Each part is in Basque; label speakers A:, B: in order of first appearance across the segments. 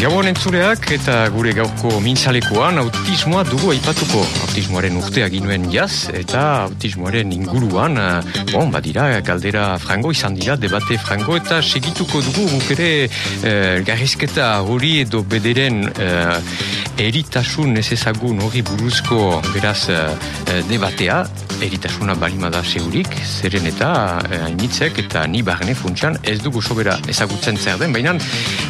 A: Gabon entzuleak eta gure gaurko mintzalekoan autismoa dugu aipatuko. Autismoaren urtea ginuen jaz eta autismoaren inguruan, eh, bon, badira, galdera frango izan dira, debate frango eta segituko dugu guk ere eh, garrizketa hori edo bederen eh, eritasun ez ezagun hori buruzko beraz eh, debatea, eritasuna balimada segurik, zeren eta hainitzek eta ni barne funtsan ez dugu sobera ezagutzen zer den, baina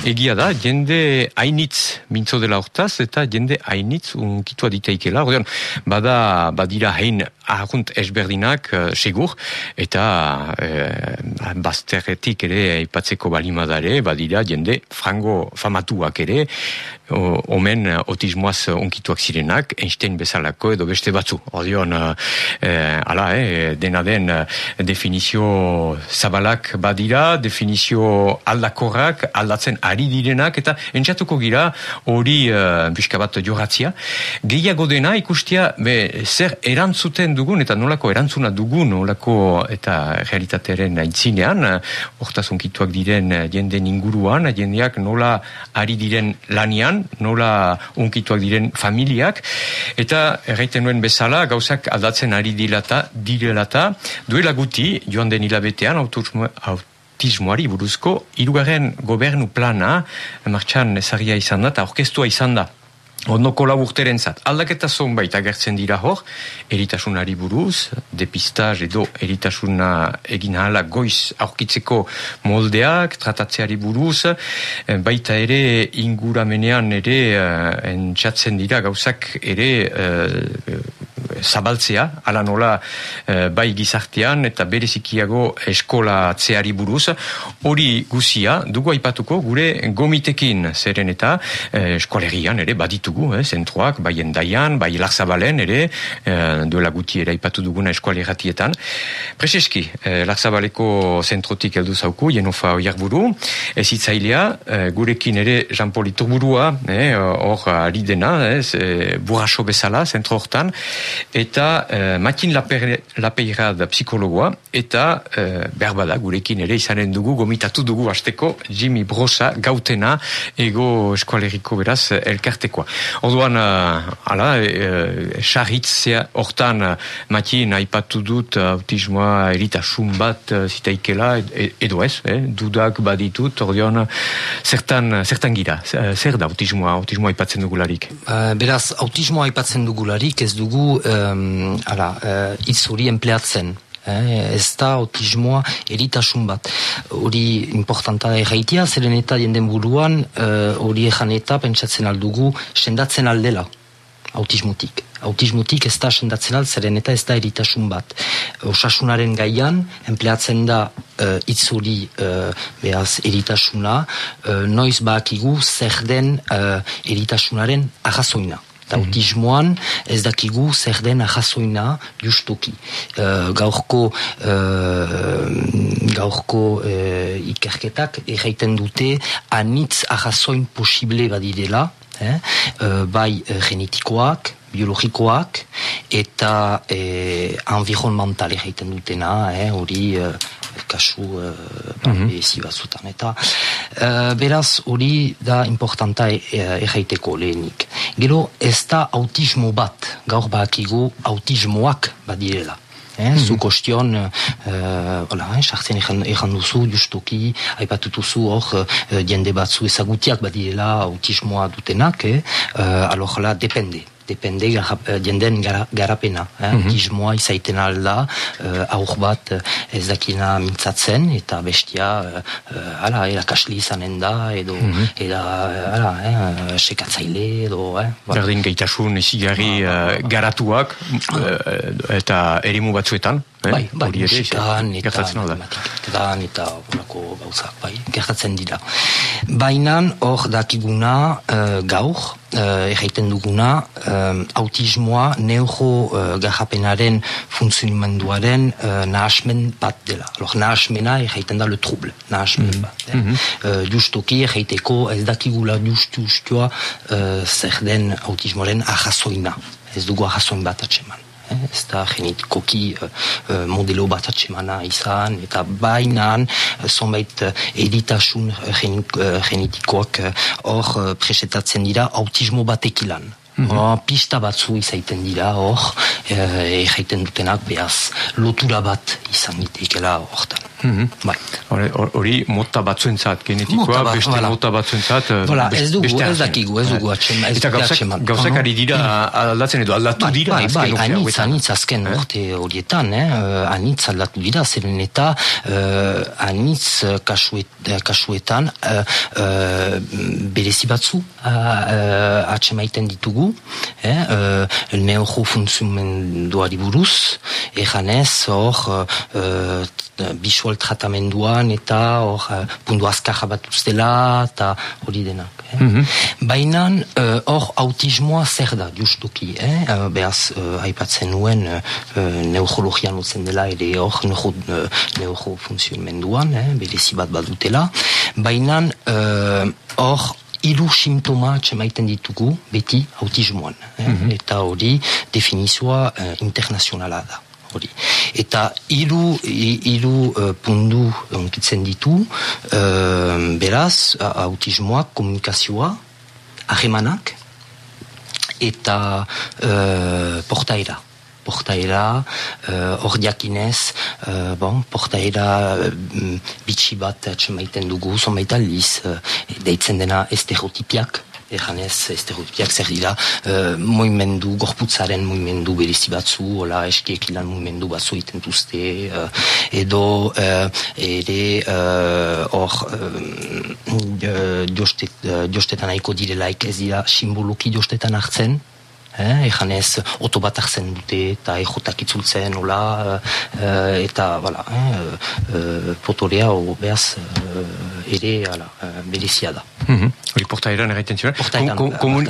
A: egia da, jende hainitz mintzo dela hortaz, eta jende hainitz unkitua diteikela. Ordean, bada, badira hain ahunt esberdinak uh, segur, eta uh, bazterretik ere aipatzeko balimadare, badira jende frango famatuak ere, omen otismoaz onkituak zirenak, Einstein bezalako edo beste batzu. Ordean, uh, ala, eh, dena den definizio zabalak badira, definizio aldakorrak, aldatzen ari direnak, eta pentsatuko gira hori uh, pixka bat joratzia. Gehiago dena ikustia be, zer erantzuten dugun eta nolako erantzuna dugun nolako eta realitatearen aintzinean uh, hortaz unkituak diren jenden inguruan, jendeak nola ari diren lanian, nola unkituak diren familiak eta erraiten nuen bezala gauzak aldatzen ari dilata, direlata duela guti joan den hilabetean autismo, autismoari buruzko hirugarren gobernu plana martxan ezagia izan da eta orkestua izan da. Ondoko laburteren zat. Aldaketa zonbait agertzen dira hor, eritasunari buruz, depistaz edo eritasuna egin hala goiz aurkitzeko moldeak, tratatzeari buruz, eh, baita ere inguramenean ere uh, entxatzen dira gauzak ere uh, zabaltzea, ala nola e, bai gizartean eta berezikiago eskola atzeari buruz. Hori guzia, dugu aipatuko gure gomitekin zeren eta e, eskolerian ere baditugu, eh, zentruak, bai endaian, bai larzabalen ere, e, duela guti ere aipatu duguna eskoleratietan. Prezeski, e, larzabaleko zentrotik heldu zauku, jenofa oiak buru, ez itzailea, e, gurekin ere Jean-Paul Iturburua, hor e, ari dena, e, burraso bezala, zentro hortan, eta uh, Matin Lapeira da psikologoa, eta uh, berbada gurekin ere izanen dugu, gomitatu dugu hasteko Jimmy Brosa gautena ego eskualeriko beraz elkartekoa. Orduan, uh, ala, uh, hortan uh, Matin aipatu dut autismoa eritasun bat zitaikela edo ez, eh, dudak baditut, orduan, zertan, zertan gira, zer da autismoa, autismoa aipatzen dugularik?
B: Uh, beraz, autismoa aipatzen dugularik ez dugu um, ala, uh, itz hori empleatzen. Eh, ez da autismoa eritasun bat. Hori importanta da erraitia, zeren eta jenden buruan, hori uh, ejan eta pentsatzen aldugu, sendatzen aldela autismotik. Autismotik ez da sendatzen al, zeren eta ez da eritasun bat. Osasunaren gaian, empleatzen da uh, itzuri uh, behaz eritasuna, uh, noiz bakigu zer den uh, eritasunaren arrazoina eta mm autismoan ez dakigu zer den ahazoina justuki. Uh, gaurko uh, gaurko uh, ikerketak erraiten dute anitz ahazoin posible badirela, eh? bai genetikoak, biologikoak eta eh, environmental egiten dutena, hori eh, kasu uh, mm -hmm. batzutan. Eta uh, beraz hori da importanta erraiteko lehenik. Gero ez da autismo bat, gaur bakigu autismoak badirela. Eh, mm -hmm. Zu kostion, uh, eh, sartzen egan duzu, justuki, haipatutuzu hor, uh, jende batzu ezagutiak badirela autismoa dutenak, eh? uh, alor, depende depende eh, jenden garapena. Eh? Mm -hmm. izaiten alda, uh, aur bat uh, ez dakina mintzatzen, eta bestia, uh, ala, erakasli izanen da, edo, mm -hmm. eda, ala, eh, sekatzaile, edo, eh?
A: Berdin gaitasun, ezigarri uh, garatuak, uh, eta erimu batzuetan?
B: Eh? Bai, bai, musikan eta matematiketan eta horako gauzak, bai, gertatzen dira. Baina hor dakiguna uh, gaur, uh, erraiten duguna, uh, autismoa neuro uh, garrapenaren funtsionimenduaren uh, nahasmen bat dela. Alor, nahasmena erraiten da le trouble, nahasmen mm bat. Eh? Mm -hmm. uh, justoki erraiteko ez dakigula justu justua uh, zer den autismoaren ahazoina. Ez dugu ahazoin bat atseman ez da genetikoki uh, uh, modelo bat atsemana izan, eta bainan uh, zonbait uh, editasun uh, genetikoak hor uh, presetatzen dira autismo batekilan. Mm -hmm. pista batzu izaiten dira hor, egiten dutenak behaz lotura bat izan ditekela hortan.
A: Mhm. Bai. Hori mota batzuentzat genetikoa, beste voilà. mota batzuentzat
B: voilà, ez dugu, ez dakigu, ez dugu atxema.
A: Eta gauzak ari dira aldatzen edo, aldatu bai, dira.
B: Bai, bai, anitz, anitz azken eh? urte horietan, eh? anitz aldatu dira, zeren eta uh, anitz kasuet, kasuetan uh, uh, berezi batzu uh, uh, atxemaiten ditugu, eh? uh, neojo funtziomenduari buruz, ejanez, hor, uh, visual tratamenduan eta hor uh, pundu azkarra bat ustela eta hori denak. Eh? Mm Baina eh, hor uh, autismoa zer da justuki, eh? uh, behaz uh, aipatzen nuen uh, neurologian utzen dela ere hor neuro, uh, neurofunzionamenduan, eh? berezi bat bat dutela. Baina hor uh, Iru simptoma txemaiten ditugu beti autismoan. Eh? Mhm. Eta hori definizioa uh, internazionala da hori. Eta hiru hiru uh, pundu onkitzen ditu, uh, beraz, autismoak, komunikazioa, ahemanak, eta uh, portaera. Portaera, hor uh, diakinez, uh, bon, portaera uh, bitxi bat atxemaiten dugu, zonbaita aldiz, uh, deitzen dena estereotipiak, ejanez, estereotipiak zer dira, uh, moimendu, gorputzaren moimendu berizi batzu, hola eskiek ilan moimendu batzu iten duzte, uh, edo uh, ere hor uh, jostetan aiko direlaik ez dira simboloki jostetan hartzen, eh, ejan ez oto bat hartzen dute eta ejotak itzultzen hola, eta bala, eh, potorea o behaz eh, ere ala, eh, berezia da.
A: Mhm. Hori porta eran erraiten zuen.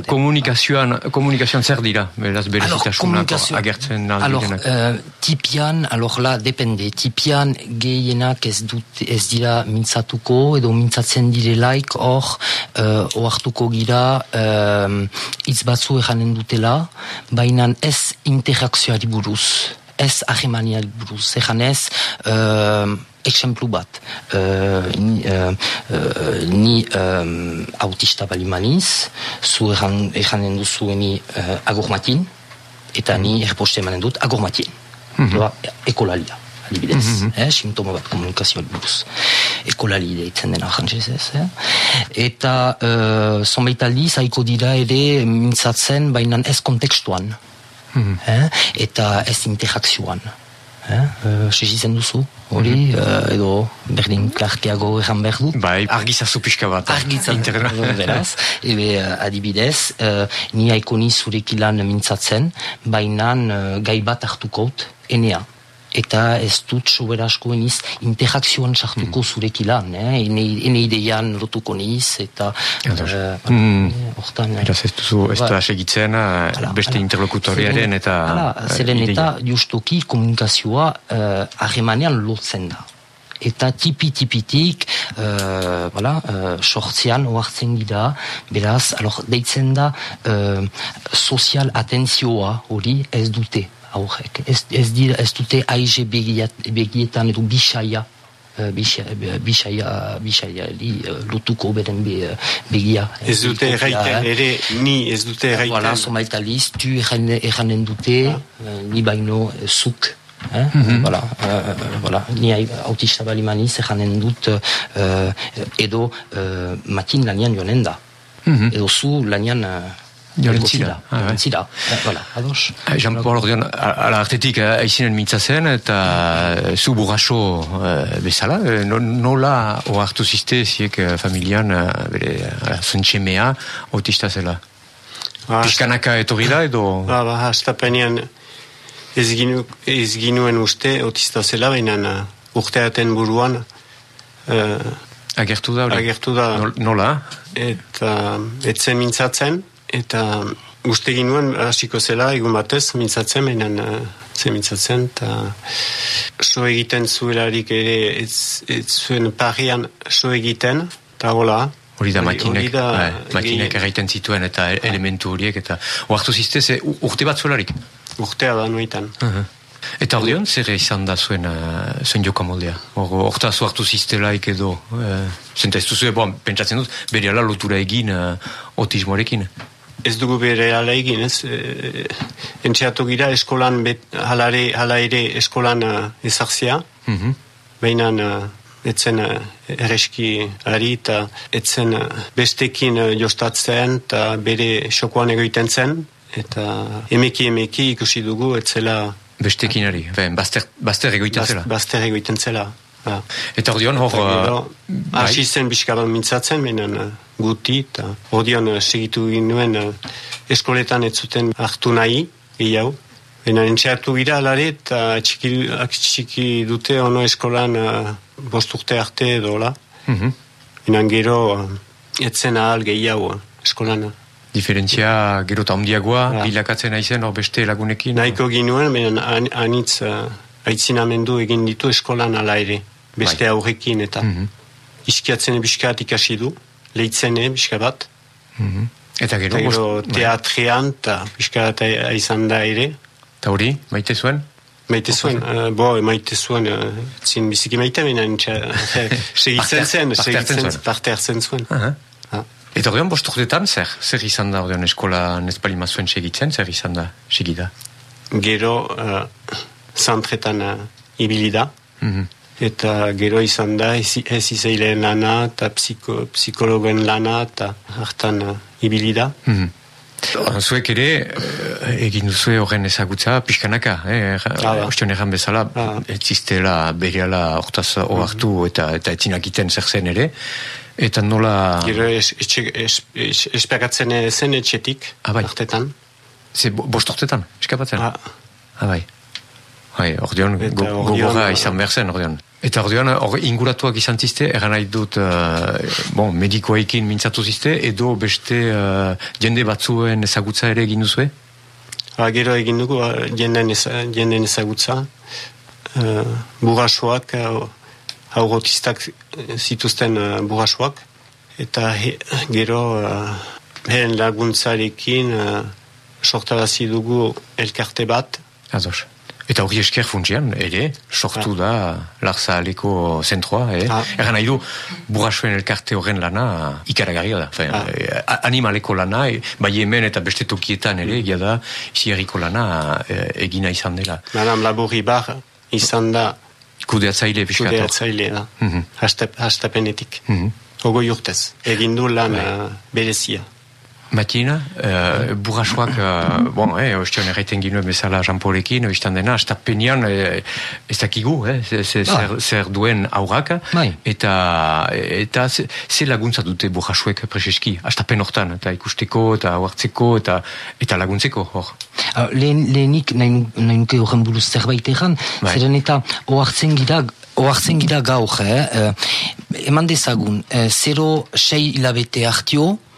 A: Komunikazioan, komunikazioan zer dira, beraz berezitasuna agertzen aldirenak?
B: Uh, tipian, alor la, depende, tipian gehienak ez, dut, ez dira mintzatuko edo mintzatzen direlaik hor uh, oartuko gira uh, itz batzu eranen dutela baina ez interakzioari buruz, ez ahemaniari buruz, ezan ez, uh, exemplu bat, uh, ni, uh, uh, ni um, autista bali maniz, zu eranen duzueni uh, agormatin, eta ni erposte emanen dut agormatin, mm -hmm. ekolalia adibidez, mm -hmm. eh, simptoma bat komunikazioa buruz. Ekolali deitzen dena jantzez eh? Eta uh, zonbait aldiz, haiko dira ere mintzatzen, baina ez kontekstuan. Mm eh? Eta ez interakzioan. Eh? Uh, duzu, hori, mm -hmm. edo berdin klarkeago egan behar dut.
A: Bai, argizazu pixka bat.
B: Argizazu, beraz. Ebe, adibidez, uh, ni haiko ni zurekilan mintzatzen, baina uh, gai bat hartukout, enea eta ez dut sobera asko eniz interakzioan sartuko mm. zurek ilan, eh? ene, ene ideian lotuko niz, eta
A: hortan... Uh, mm. Eraz ez duzu, ez da segitzen beste interlokutoriaren eta...
B: Ala, zeren eta justuki komunikazioa uh, lotzen da. Eta tipi-tipitik, uh, voilà, uh, sortzean oartzen dira, beraz, alor, deitzen da, uh, sozial atenzioa hori ez dute aurrek. Ez, ez, dira, ez dute aize begietan edo bisaia eh, bisaia bisaia li eh, lutuko beren begia.
C: Ez dute erraiten, ere ni ez dute erraiten.
B: Voilà, somaita liz, tu erranen dute, ah. ni baino zuk. Eh? Mm -hmm. voilà, uh, voilà. Ni autista bali maniz erranen dut uh, edo uh, matin lanian joanen da. Mm -hmm. Edo zu lanian... Uh,
A: Jorentzira.
B: Jorentzira. Voilà, ados.
A: Eh, Jean-Paul ordean, ala artetik aizinen mintzazen eta eh, zu burraso uh, bezala, nola oartu ziste ziek familian bere zentxemea autista zela? Ah, Piskanaka etorri da edo?
C: Ba, ba, hasta penean ez, ginu, ez ginuen uste otista zela, baina uh, urteaten buruan
A: uh, agertu da,
C: agertu da
A: nola?
C: Eta etzen mintzatzen, eta uste ginuen hasiko zela egun batez mintzatzen, baina uh, mintzatzen, eta so egiten zuelarik ere ez, ez zuen parian so egiten, eta hola,
A: Hori da makinek, bai, makinek erraiten zituen eta elementu horiek, eta oartu zizte, ze urte bat zuelarik?
C: Urtea da, nuitan.
A: Eta hori hon, zer izan da zuen, uh, zuen joka moldea? Horta zuartu ziztelaik edo, uh, zenta ez duzu, bon, pentsatzen dut, bere ala lotura egin uh, otismoarekin?
C: Ez dugu bere ala egin, ez? E, entxeatu gira eskolan, bet, halare, hala ere eskolan uh, ezartzea, mm -hmm. baina etzen uh, erreski ari eta etzen uh, bestekin uh, jostatzen eta bere xokoan egoiten zen. Eta emeki emeki ikusi dugu etzela
A: bestekin ari, ben, bazter, bazter egoiten zela.
C: Bazter egoiten zela
A: ba. eta ordeon hor
C: hasi zen biskaban mintzatzen menen uh, guti eta ordeon uh, segitu ginuen uh, eskoletan ez zuten hartu nahi gehiago Baina entxeatu gira alare eta txiki, txiki dute ono eskolan uh, bosturte arte edola. Mm -hmm. gero uh, etzen ahal gehiago eskolan.
A: Diferentzia gero eta ondiagoa, ja. bilakatzen aizen, hor beste lagunekin?
C: Nahiko ginuen, baina an, anitz uh, aitzinamendu egin ditu eskolan ala ere. Beste bai. aurrekin eta mm -hmm. iskiatzen ebiskat ikasi du, lehitzen ebiskat bat.
A: Mm Eta gero, eta
C: gero bai. teatrean eta biskat aizan da ere.
A: Eta hori, maite zuen?
C: Maite zuen, uh, bo, maite zuen, uh, zin biziki maite minen, segitzen zen, segitzen zen, parte hartzen zuen. Uh -huh.
A: Eta horrean, bost urtetan, zer? Zer izan da horrean eskola nezpalima zuen segitzen, zer izan da, segida?
C: Gero, uh, zantretan uh, ibilida, mm -hmm. eta gero izan da, ez izaileen lana, eta psiko, psikologen lana, eta hartan uh, ibilida. Mm -hmm.
A: Zuek ere, eh, egin duzue horren ezagutza, pixkanaka, eh? Ostion erran bezala, ah. ez ziztela beriala hortaz oartu mm -hmm. eta, eta etzinak iten zer zen ere. Eta nola...
C: Gero espagatzen zen etxetik, ah, bai. artetan.
A: Ze, bost hortetan, eskapatzen? Ah. ah, bai. Bai, ordeon, gogorra izan behar zen, ordeon. Eta ordean, hor inguratuak izan ziste, eran nahi dut, uh, bon, medikoaikin mintzatu ziste, edo beste uh, jende batzuen ezagutza ere egin duzue?
C: Ha, gero egin dugu, uh, jenden, jenden ezagutza. Uh, burrasoak, uh, zituzten uh, burrasoak. Eta he, gero, uh, heen laguntzarekin, uh, sortarazi dugu elkarte bat.
A: Ados. Eta hori esker funtsian, ere, sortu da larza aliko zentroa, eh? Ah. Egan nahi du, burrasuen elkarte horren lana ikaragarria da. Fein, ah. eh, animaleko lana, e, bai hemen eta beste tokietan ere, egia da, izi lana e, egina izan dela.
C: Madame Laborri bar izan da...
A: Kudeatzaile, biskator.
C: Kudeatzaile, da. Mm -hmm. Hastapenetik. Mm -hmm. Ogo jurtez. Egin du lan uh, berezia.
A: Matina, uh, burrasoak, uh, bon, eh, ostion erraiten ginuen bezala Jean-Paulekin, oiztan dena, estapenean, eh, ez dakigu, eh, zer, ah. zer duen aurrak, bai. eta, eta ze laguntza dute burrasoek preseski, astapen hortan, eta ikusteko, eta hartzeko, eta, eta laguntzeko, hor.
B: Uh, lehenik, nahi, nahi nuke horren buruz zerbait egan, bai. zeren eta oartzen gira, oartzen gira gaur, eh, uh, eman dezagun, uh, zero sei hilabete hartio, e,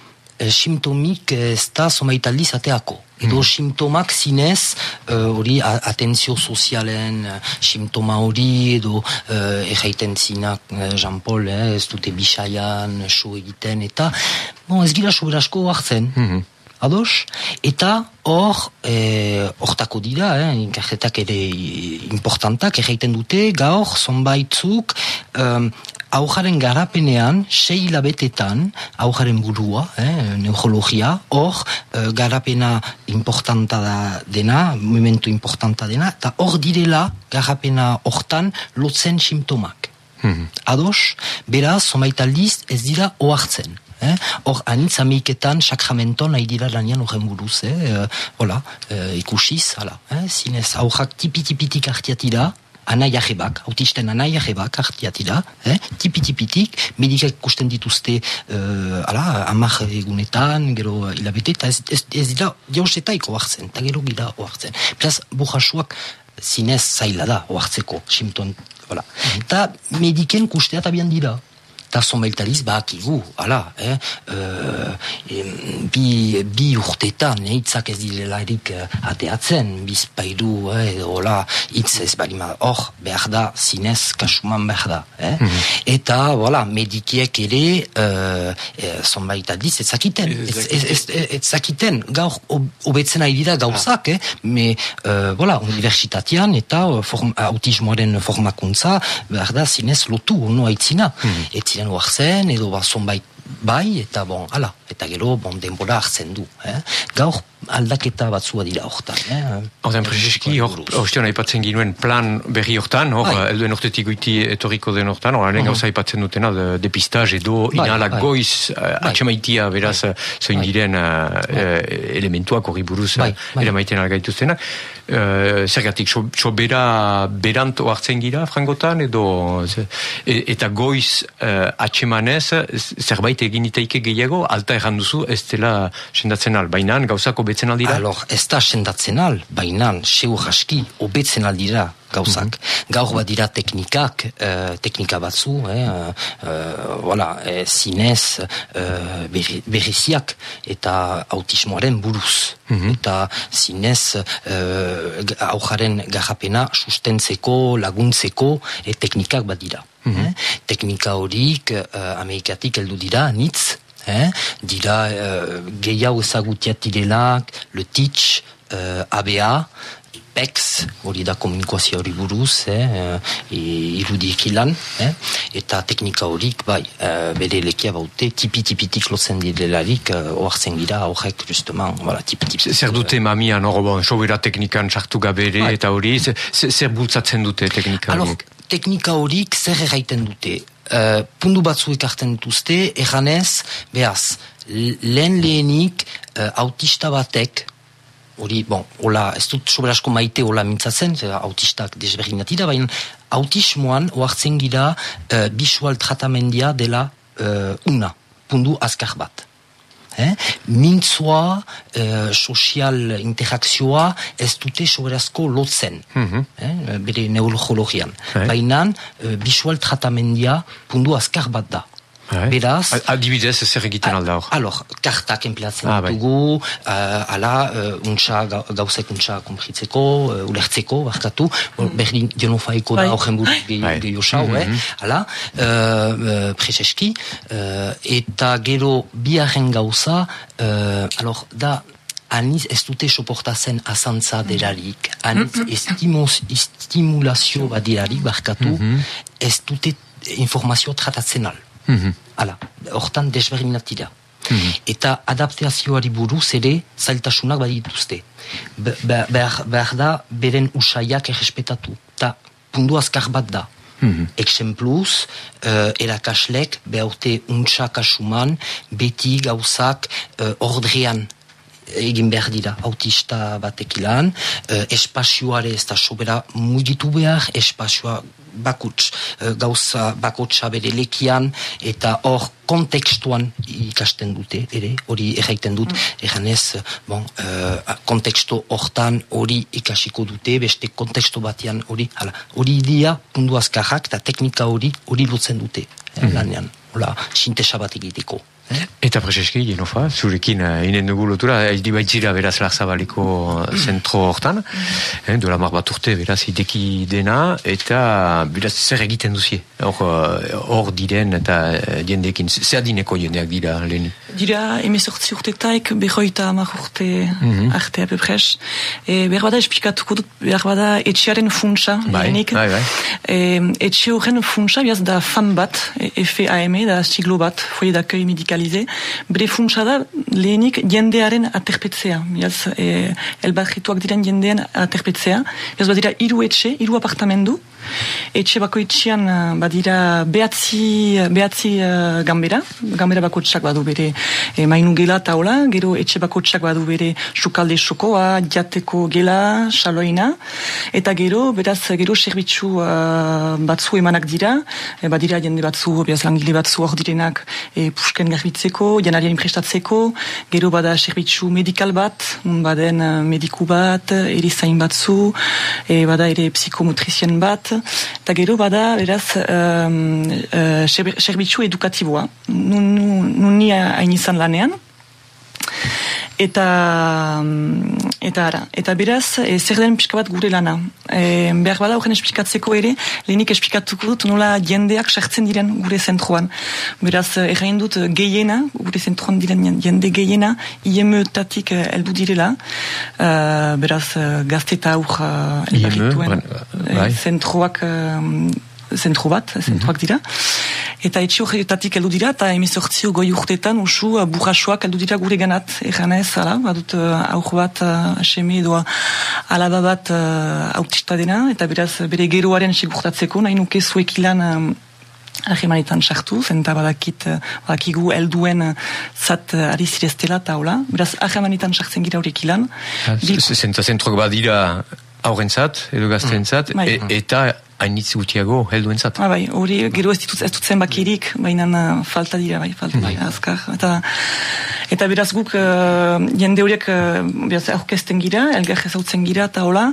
B: simptomik ez da somaitaldiz ateako. Edo mm. simptomak zinez, hori uh, atenzio sozialen uh, simptoma hori, edo uh, erraiten zinak Jean-Paul, eh, ez dute bisaian, so egiten, eta bon, ez gira soberasko hartzen. Mm Ados? Eta hor, hortako e, dira, eh, inkarretak ere importantak, erraiten dute, gaur, zonbaitzuk, um, aujaren garapenean, sei hilabetetan, aujaren burua, eh, neurologia, hor, eh, garapena importanta da dena, momentu importanta dena, eta hor direla, garapena hortan, lotzen simptomak. Mm Ados, beraz, somaitaldiz ez dira oartzen. Eh? Hor, anitz ameiketan, sakramenton nahi dira lanian horren buruz, eh? hola, eh, ikusiz, hala, eh? zinez, aujak tipi-tipitik artiatira, anai ahebak, autisten anai ahebak artiatira, eh? tipi-tipitik, medikak ikusten dituzte, uh, ala, amak egunetan, gero hilabete, eta ez, ez, ez dira, jauzetaiko hartzen, eta gero gira hartzen. Beraz, buhasuak zinez zaila da, oartzeko, simton, voilà. Eta mediken kustea tabian dira eta zonbaitariz bakigu, ala, eh? E, bi, bi urtetan, hitzak ez direla erik uh, ateatzen, bizpairu, eh, edo, hola, hitz ez balima, hor, behar da, zinez, kasuman behar da, eh? Mm -hmm. Eta, voilà, medikiek ere, uh, e, zonbaitariz, ez zakiten, ez zakiten, gaur, obetzen ari dira gauzak, ah. eh? Me, uh, voilà, universitatean, eta form, autismoaren formakuntza, behar da, zinez, lotu, ono aitzina, mm -hmm ziren oartzen, edo ba, zonbait bai, eta bon, ala, eta gero, bon, denbora hartzen du. Eh? Gaur aldaketa batzua dira hortan. Eh?
A: Horten, Prezeski, hor, ostion aipatzen ginuen plan berri hortan, hor, bai. elduen hortetik goiti etoriko den hortan, hor, alen gauza aipatzen dutena, de, depistaz edo bai, inala bai. goiz uh, atxamaitia beraz bai. zoin diren uh, elementuak hori buruz bai, bai. ere maiten algaituztenak. Uh, zergatik, so, so bera berant oartzen gira, frangotan, edo e, eta goiz uh, atxemanez, zerbait egin itaike gehiago, alta erran duzu, ez dela sendatzen al, bainan, gauzako betzen aldira?
B: Alor, ez da sendatzen al, bainan, seu jaski, obetzen aldira gauzak. Mm -hmm. Gaur bat dira teknikak, uh, teknika batzu, eh, uh, voilà, eh, zinez uh, berriziak eta autismoaren buruz. Mhm. Eta zinez uh, aujaren garrapena sustentzeko, laguntzeko, eh, teknikak bat dira. Mm -hmm. eh? Teknika horik uh, Amerikatik heldu dira, nitz, eh? dira uh, gehiago ezagutiat direlak, le teach, uh, ABA, PEX, hori da komunikazio hori buruz, eh, e, irudiek ilan, eh, eta teknika horik, bai, e, bere lekia baute, tipi-tipitik lotzen direlarik, e, oartzen gira, horrek, justeman, voilà, tipi-tipi.
A: Zer dute mamia, no, bon, sobera teknikan sartu gabere, bai. eta hori, zer bultzatzen dute teknika
B: horiek? teknika horik zer erraiten dute? Uh, pundu batzu ekarten dituzte, erranez, behaz, lehen lehenik uh, autista batek, hori, bon, hola, ez dut soberasko maite hola mintzatzen, autistak desberdinati da, baina autismoan oartzen gira uh, visual tratamendia dela uh, una, pundu azkar bat. Eh? Mintzua, uh, sozial interakzioa ez dute soberazko lotzen, mm -hmm. eh? bere neurologian. Baina uh, visual tratamendia pundu azkar bat da.
A: Bai. Beraz... Adibidez, zer egiten alda hor?
B: Alor, kartak enpleatzen ah, bai. dugu, uh, ala, uh, untsa, gauzek untsa kompritzeko, uh, ulertzeko, barkatu, mm. berdin genofaiko da horren buru gehiosau, bai. mm -hmm. eh? ala, uh, uh, prezeski, uh, eta gero biaren gauza, uh, alor, da, aniz ez dute soportazen azantza delarik, aniz estimulazio bat delarik, barkatu, mm -hmm. ez dute informazio tratatzen al. Mm Hala, hortan desberdinatira. Mm -hmm. Eta adaptazioari buruz ere zailtasunak badituzte. Behar, behar da beren usaiak errespetatu. Ta pundu azkar bat da. Mm -hmm. Exempluz, uh, erakaslek behaute untsa kasuman beti gauzak uh, ordrean egin behar dira autista batek ilan, uh, espazioare ez da sobera mugitu behar, espazioa bakuts, uh, gauza bakotsa bere lekian, eta hor kontekstuan ikasten dute, ere, hori erraiten dut, mm. eganez, bon, uh, kontekstu hortan hori ikasiko dute, beste kontekstu batean hori, hori dia, pundu azkarrak, eta teknika hori, hori dutzen dute, mm. lanean, hola, sintesa bat egiteko.
A: Eta prezeski, Jenofa, zurekin uh, inen dugu lotura, eldi baitzira beraz larzabaliko zentro hortan, mm. eh, dola mar bat urte beraz ideki dena, eta beraz zer egiten duzie, hor uh, diren eta diendekin, zer dineko jendeak dira lehen?
D: Dira emezortzi urtetaik, behoita amar urte mm -hmm. arte apepres, e, behar bada esplikatuko dut, behar bada etxiaren funtsa, bai, bai, bai. E, etxe horren funtsa, behaz da fan bat, FAM, da siglo bat, foie d'accueil medikal analize, bere funtsa da lehenik jendearen aterpetzea. Miaz, e, elbarrituak diren jendean aterpetzea. Ez bat dira, iru etxe, iru apartamendu, Etxe bako itxian badira behatzi, behatzi uh, gambera, gambera bako txak badu bere e, mainu gela taula, gero etxe bako txak badu bere sukalde sokoa, jateko gela, saloina, eta gero, beraz, gero serbitzu uh, batzu emanak dira, e, badira jende batzu, beraz langile batzu hor direnak e, pusken garbitzeko, janarien prestatzeko, gero bada serbitzu medikal bat, baden mediku bat, erizain batzu, e, bada ere psikomotrizien bat, eta gero bada, beraz, um, uh, serbitzu edukatiboa. Nun, nun, nun ni hain izan lanean, eta mm, eta ara. Eta beraz e, zer den pixka bat gure lana? E, behar bada horren esplikatzeko ere lehenik esplikatuko dut nola jendeak sartzen diren gure zentroan. Beraz errain dut gehiena gure zentroan diren jende gehiena IME-tatik eldu direla. Uh, beraz gazte eta aur uh, zentroak zentro bat, zentroak dira. Eta etxe horretatik heldu dira, eta emezortzio goi urtetan usu uh, burrasoak heldu dira gure ganat, egan ez, ala, badut uh, aur bat, uh, aseme edo alaba bat uh, autista dena, eta beraz bere geroaren sigurtatzeko, nahi nuke zuek ilan um, ahemanetan sartu, zenta badakit, uh, badakigu helduen uh, zat ari zireztela eta hola, beraz ahemanetan sartzen gira horrek ilan.
A: Zenta zentrok badira aurrentzat, edo gaztentzat, mm. e, eta hainitz gutiago helduen zat.
D: Ah, bai, hori gero ez ditut ez dut zenbakirik, baina uh, falta dira, bai, falta bai. azkar. Eta, eta beraz guk uh, jende horiek uh, beraz aurkezten gira, elgar ezautzen gira eta hola,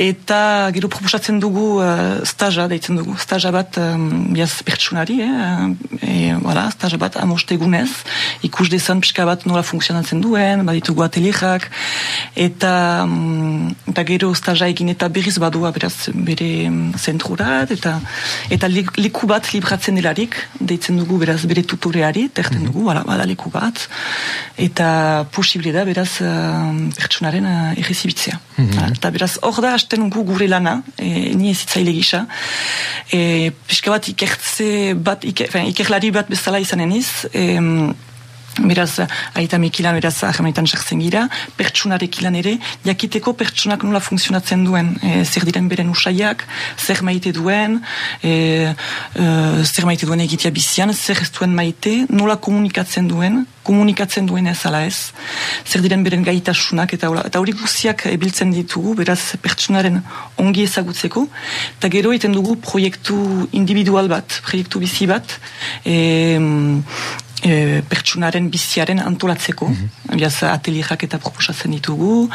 D: eta gero proposatzen dugu uh, staja, deitzen dugu, staja bat um, beraz pertsunari, eh, e, voilà, staja bat amostegunez, ikus dezan pixka bat nola funtzionatzen duen, baditugu atelierak, eta, um, eta gero staja egin eta berriz badua, beraz, bere zentrurat, eta eta liku bat libratzen delarik, deitzen dugu beraz bere tutoreari, terten dugu, bada, bada liku bat, eta posible da beraz uh, pertsonaren uh, errezibitzea. Mm Eta beraz hor da hasten gu gure lana, e, ni ezitzaile gisa, e, pixka bat ikertze bat, ikerlari bat bezala izanen iz, e, Beraz, aita mekilan, beraz, ahemaitan sartzen gira, pertsunarek ilan ere, jakiteko pertsunak nola funtzionatzen duen, e, zer diren beren usaiak, zer maite duen, e, e, zer maite duen egitea bizian, zer ez duen maite, nola komunikatzen duen, komunikatzen duen ez ala ez, zer diren beren gaitasunak, eta, eta hori guziak ebiltzen ditugu, beraz, pertsunaren ongi ezagutzeko, eta gero iten dugu proiektu individual bat, proiektu bizi bat, e, e, pertsunaren biziaren antolatzeko. Mm -hmm. atelierak eta proposatzen ditugu.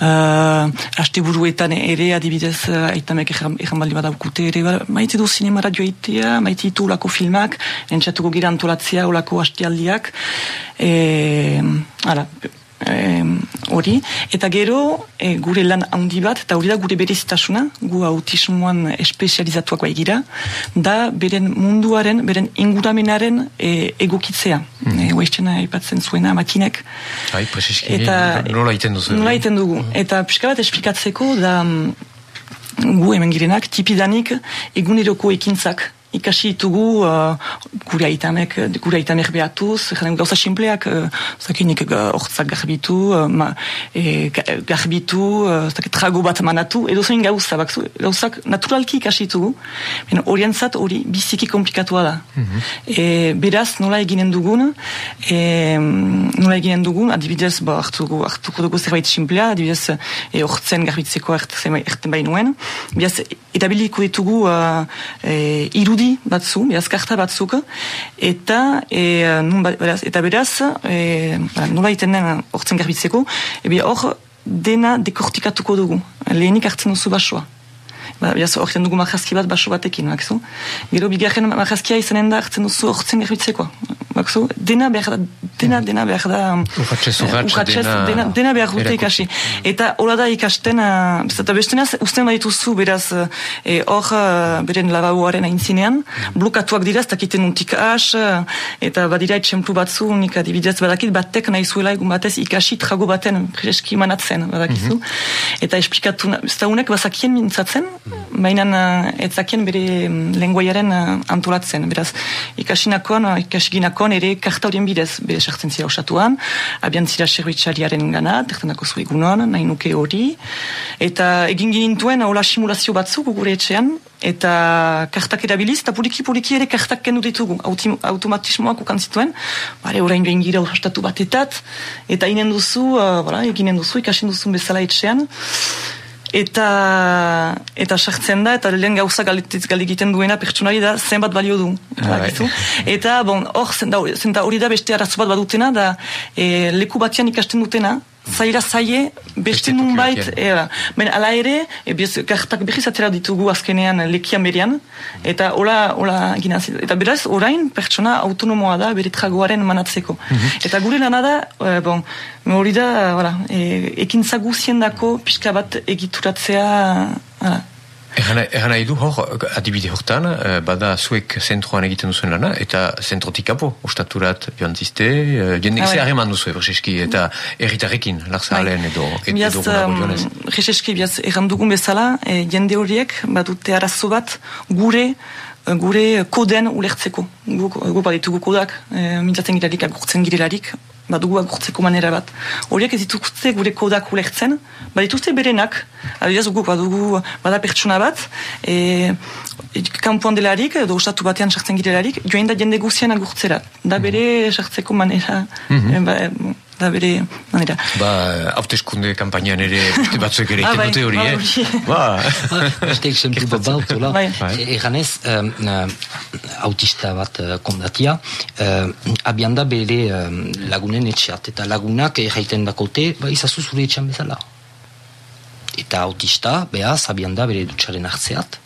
D: Uh, aste buruetan ere adibidez aitamek egan baldi badaukute ere. Ba, maite du sinema radio aitea, maite ditu ulako filmak, entxatuko gira antolatzea ulako hastialdiak. E, ara, hori, eta gero e, gure lan handi bat, eta hori da gure berezitasuna, gu autismoan espezializatuak gira, da beren munduaren, beren inguramenaren e, egokitzea. Mm. E, Oestena ipatzen zuena, makinek.
A: Hai, eta, nola iten duzu?
D: Nola iten dugu. Mm. Eta pixka bat esplikatzeko da gu hemen girenak, tipidanik eguneroko ekintzak ikasi ditugu uh, gure aitamek, gure aitamek behatuz, jaren gauza simpleak, uh, zakinik hortzak garbitu, uh, ma, e, garbitu, uh, trago bat manatu, edo zein gauza, bak, gauzak naturalki ikasi ditugu, horien zat hori biziki komplikatua da. Mm e, beraz, nola eginen dugun, e, nola eginen dugun, adibidez, ba, hartuko, hartuko dugu zerbait simplea, adibidez, e, hortzen garbitzeko erten bainuen, beraz, erabiliko ditugu uh, e, irudi batzu, beraz karta batzuk, eta e, nun, ba, beraz, eta beraz, e, ba, nola iten den hortzen garbitzeko, ebi hor dena dekortikatuko dugu, lehenik hartzen duzu basoa. Ba, beraz, horretan dugu marrazki bat baso batekin, bakzu. Gero, bigarren marrazkia izanen da hartzen duzu hortzen garbitzeko. Bakzu, dena behar da, dena, dena behar da...
A: Urratxez, urratxez,
D: dena, dena, dena behar dute ikasi. Eta hola da ikasten, eta bestenaz, usten badituzu, beraz, eh, hor, uh, beren lababuaren aintzinean, blokatuak dira, ez dakiten untik as, uh, eta badira etxemplu batzu, nik adibidez badakit, batek nahi zuela egun batez ikasi trago baten preski manatzen, badakizu. Mhm. Eta esplikatu, ez da unek bazakien mintzatzen, baina uh, etzakien bere mm, lenguaiaren uh, antolatzen. Beraz, ikasinakon, uh, ikasiginakon ere karta horien bidez, bere sartzen zira osatuan, abian zira servitxariaren gana, tertenako zu egunon, nahi nuke hori. Eta egin ginintuen, hola simulazio batzuk gure etxean, eta kartak erabiliz, eta puliki-puliki ere kartak kendu ditugu, automatismoak ukan zituen, bare orain joan gira urrastatu batetat, eta inen duzu, uh, eginen duzu, ikasin duzu bezala etxean, eta eta sartzen da eta lehen gauza galitz galigiten duena pertsonari da zenbat balio du. Ah, eta bon hor zenta hori da beste arazo bat badutena da e, leku batean ikasten dutena zaira zaie beste nun bait ben ala ere e, bez, kartak behiz atera ditugu azkenean lekian berian eta hola, hola ginaz, eta beraz orain pertsona autonomoa da bere tragoaren manatzeko. Mhm. eta gure lana da e, bon, hori da e, ekin zaguzien dako pixka bat egituratzea
A: Egan nahi du hor, adibide hortan, eh, bada zuek zentroan egiten duzuen lana, eta zentrotik kapo, ostaturat joan ziste, uh, jende ah, harreman duzu, Reseski, eta erritarrekin, larza bai. edo, edo gunago
D: Reseski, biaz, errandugun bezala, e, jende horiek, badute arazo bat, gure, gure koden ulertzeko. Guk, guk baditugu kodak, e, mintzatzen girelarik, agurtzen girelarik, badugu agurtzeko manera bat. Horiek ez dituzte gure kodak ulertzen, badituzte berenak, adibidez guk badugu bada pertsona bat, e, e, kampuan delarik, edo ostatu batean sartzen girelarik, joan da jende guzien agurtzera. Da bere sartzeko manera, mm -hmm da bere manera.
A: Ba, hauteskunde kampainan ere beste batzuek ere ah, bai, dute hori, bai, eh?
B: Ba, beste exemplu bat bautu, la. Egan ez, autista bat uh, kondatia, uh, abian da bere um, lagunen etxeat, eta lagunak erraiten dakote, ba, izazu zure etxean bezala. Eta autista, behaz, abian da bere dutxaren hartzeat,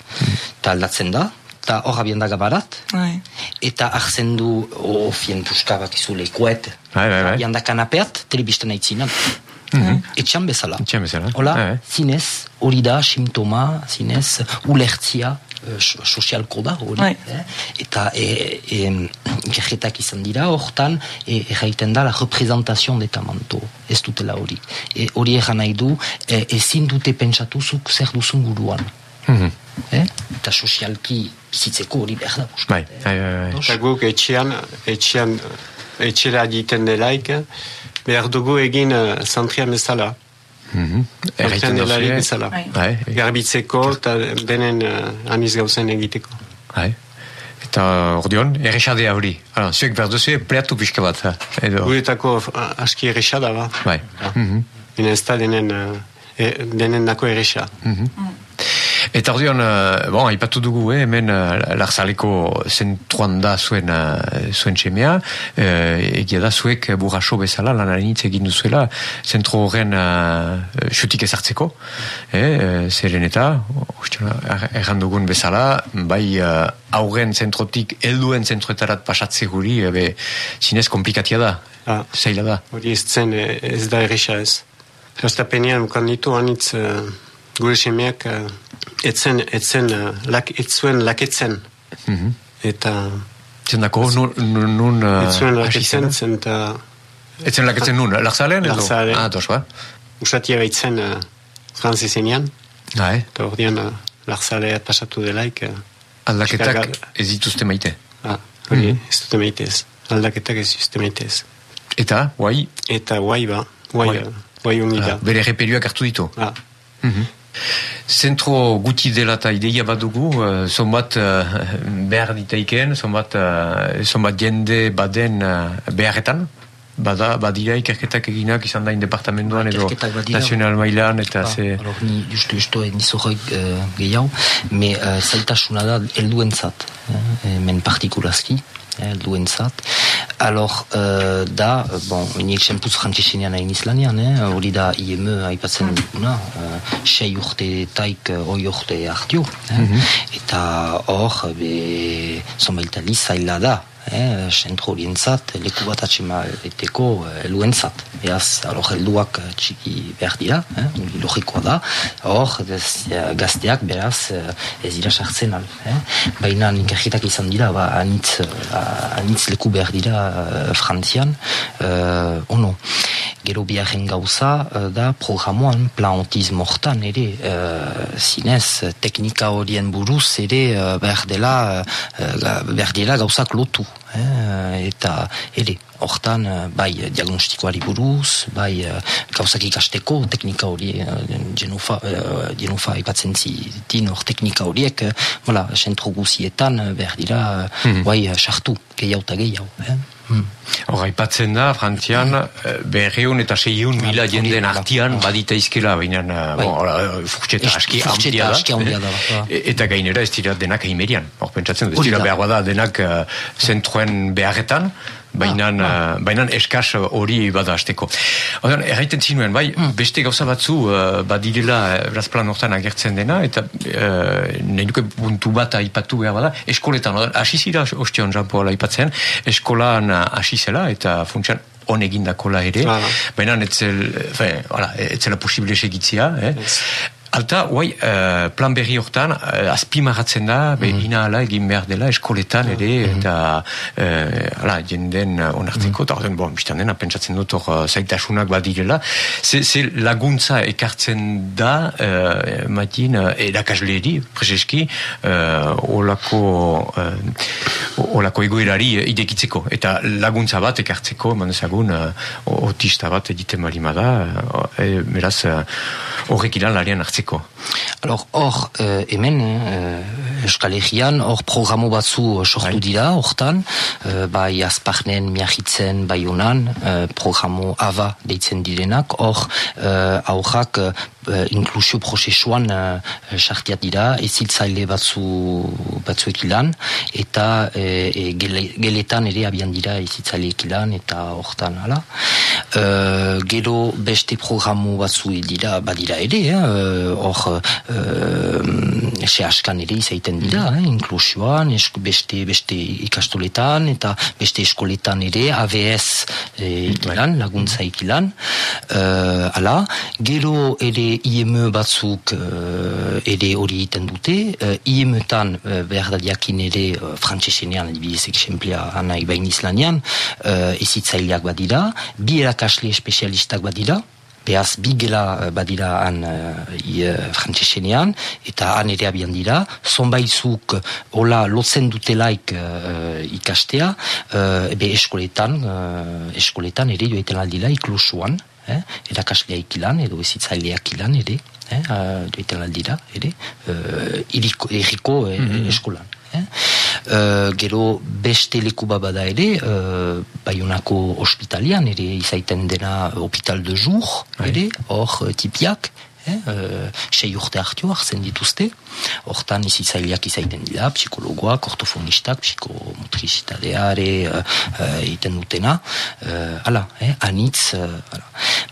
B: eta aldatzen da, eta hor abian da gabarat, bai. eta arzen du ofien puska bat izu lehikoet, bai, bai, bai. abian da kanapeat, telebisten aitzinan. Mm -hmm. Etxan bezala.
A: Etxan bezala.
B: Hola, bai, bai. zinez, hori da, simptoma, zinez, ulertzia, uh, sozialko da, hori. Eh? Eta e, e, izan dira, hortan, erraiten e, da, la representazion de tamanto, ez dutela hori. E, hori e, nahi du, e, ezin dute pentsatuzuk zer duzun guruan. Mm eh? eta sozialki bizitzeko hori behar da.
A: Bai, bai, bai, bai.
C: Eta guk etxean, etxean, etxera egiten delaik, behar dugu egin uh, zantria bezala. Mm -hmm. bezala. Bai. bai. Garbitzeko eta denen uh, aniz gauzen egiteko.
A: Bai. Eta ordeon, erresadea hori. Hala, zuek behar duzu, pleatu pixka bat.
C: Edo. Guretako aski erresada ba.
A: Bai. Ja. Mm
C: -hmm. ez da denen, uh, e, denen nako erresa. Mm -hmm.
A: Eta ordeon, uh, bon, ipatu dugu, eh, hemen uh, larzaleko zentruan da zuen, uh, zuen txemea, uh, egia da zuek burraso bezala, lanaren hitz egin duzuela, zentro horren xutik ezartzeko, eh, zeren eta, erran dugun bezala, bai uh, aurren zentrotik, helduen zentroetarat pasatze guri, ebe, zinez komplikatia da, ah, zeila da.
C: Hori ez zen, ez da erresa ez. Rastapenean, ukan ditu anitz, gure semeak uh, etzen, etzen, uh, lak, etzuen laketzen. Mm -hmm. Eta...
A: Zen dako, nun... nun
C: uh, etzuen laketzen, zen eta...
A: Etzen laketzen nun, larzalean edo?
C: Larzalean.
A: Ah, dos, ba?
C: Usatia baitzen uh, francesenean.
A: Ah, eh?
C: Eta hor dian, uh, larzalea pasatu delaik. Uh,
A: Aldaketak ez dituzte maite.
C: Ah, hori, mm -hmm. ez dute maite ez. Aldaketak ez dituzte maite ez.
A: Eta, guai?
C: Eta, guai ba. Guai, guai unida.
A: Ah, bere reperioak hartu ditu.
C: Ah. Mm -hmm.
A: Zentro guti dela eta ideia badugu, uh, zonbat uh, behar ditaiken, zonbat, uh, jende baden uh, beharretan, bada, badira ikerketak eginak izan da departamentoan edo nazional mailan eta ba, ze...
B: ni justu justu nizo uh, gehiago, me uh, zaitasuna da elduen zat, eh, men partikulazki, helduen zat. Alors, uh, da, bon, nik senpuz frantxesenean hain izlanean, eh? hori da IME haipatzen duguna, uh, sei urte taik uh, oi urte hartio. Eh? Mm -hmm. Eta hor, be, zonbaita zaila da, eh, sentro horientzat, leku bat atxema eteko eh, zat. Beaz, alor, helduak eh, txiki behar dira, eh, logikoa da, hor, eh, gazteak beraz ez dira sartzen al. Eh. Baina ninkerjitak izan dira, ba, anitz, anitz leku behar dira uh, frantzian, uh, ono. gero biaren gauza da programoan plan autismo hortan ere zinez teknika horien buruz ere behar dela behar dela gauzak lotu eta ere hortan bai diagnostikoari buruz bai gauzak ikasteko teknika hori genufa, genufa ipatzen zitin hor teknika horiek voilà, sentro guzietan behar dira mm bai sartu gehiago eta gehiago
A: Hmm. Hora, ipatzen da, frantzian, mm. berreun eta seiun mila jenden artian badita izkela, baina, bai. bon, furtxeta aski handia da. E, eta gainera ez dira denak eimerian. Hor, pentsatzen, ez dira behar da denak zentruen beharretan, baina ah, ah. eskas hori bada azteko. Odan, erraiten zinuen, bai, mm. beste gauza batzu uh, badirela razplan hortan agertzen dena, eta uh, nahi duke puntu bat aipatu behar bada, eskoletan, hasi zira ostion jampoa aipatzen, eskolan hasi zela, eta funtsian on egindakola ere, baina etzel, etzela posible segitzia, eh? Alta, guai, uh, plan berri hortan, uh, azpimarratzen da, mm -hmm. ina ala egin behar dela eskoletan ere, mm -hmm. eta uh, ala, jenden onartzeko, eta mm -hmm. bon, biztan dena, pentsatzen dut hor uh, zaitasunak badirela. Ze, ze laguntza ekartzen da, uh, matin, uh, erakasleri, prezeski, uh, olako, uh, olako egoerari idekitzeko, eta laguntza bat ekartzeko, manezagun, uh, otista bat egiten marimada, uh, e, beraz, horrek uh, ilan larian hartzen hartzeko?
B: Alors, hor, uh, hemen, uh, Euskal Herrian, hor programo batzu sortu bai. dira, hortan, uh, bai azparnen, miahitzen, bai honan, uh, programo AVA deitzen direnak, hor, uh, aurrak, uh, inklusio prozesuan sartiat uh, dira, eziltzaile batzu batzuek ilan, eta e, geletan ere abian dira eziltzaile ilan, eta hortan, hala. Uh, gero beste programo batzu dira, badira ere, hor uh, ese askan ere izaiten dira, mm. eh, inklusioan, beste, beste ikastoletan eta beste eskoletan ere, AVS eh, ikilan, bai. laguntza ikilan. Uh, ala, gero ere IM batzuk uh, ere hori iten dute, uh, IM-tan uh, behar da diakin ere uh, frantzesenean, adibidez exemplea anai bain islanian, uh, ezitzaileak badira, bi erakasle espezialistak badira, Beaz, bigela eh, badira han uh, eta han ere abian dira, zonbaitzuk hola lotzen dutelaik uh, ikastea, uh, ebe eskoletan, uh, eskoletan ere joetan aldila iklusuan, eh? erakasleak ilan, edo ezitzaileak ilan ere, eh? joetan aldila, ere, uh, iriko, eriko mm eskolan. Eh? Uh, gero beste leku bada ere uh, Bayonako hospitalian ere izaiten dena hospital de jour bai. ere, hor tipiak eh? uh, sei urte hartio hartzen dituzte hortan izitzaileak izaiten dira psikologoak, ortofonistak psikomotrizitatea ere uh, dutena uh, ala, eh? anitz uh,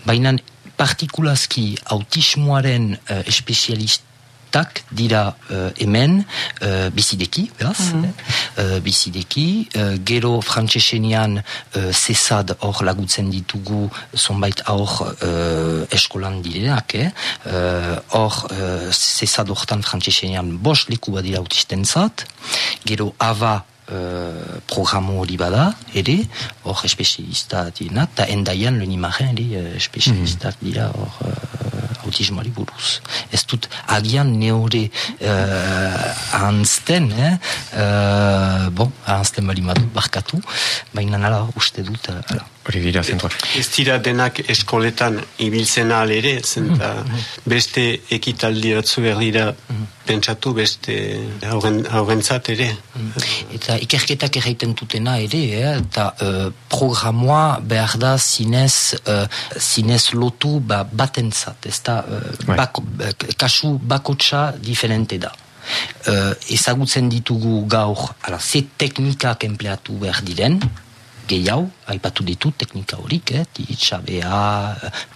B: baina partikulazki autismoaren uh, espezialist tak dira uh, hemen uh, bizideki, beraz, mm -hmm. bizideki, uh, gero frantsesenean uh, sesad hor lagutzen ditugu zonbait hor uh, eskolan direnak, hor eh? uh, sesad hortan frantsesenean bos liku badira autisten zat, gero ava Uh, programo hori bada, ere, hor espezialista dira, eta endaian lehen imagen, ere, espezialistak dira, hor, autismoari buruz. Ez dut agian neore uh, anzten, eh? Uh, bon, anzten bali madu, barkatu, baina nala uste dut, uh,
A: Hori dira zentroa.
C: Ez dira denak eskoletan ibiltzen ere, zenta mm beste ekitaldi batzu behar dira mm pentsatu beste haurentzat ere.
B: Eta ikerketak erraiten dutena ere, eh? eta uh, programoa behar da zinez, uh, zinez lotu ba, batentzat, ez da uh, bako, kasu bakotsa diferente da. Uh, ezagutzen ditugu gaur, ala, ze teknikak empleatu behar diren, gehiago, aipatu ditu teknika horik, eh, itxabea,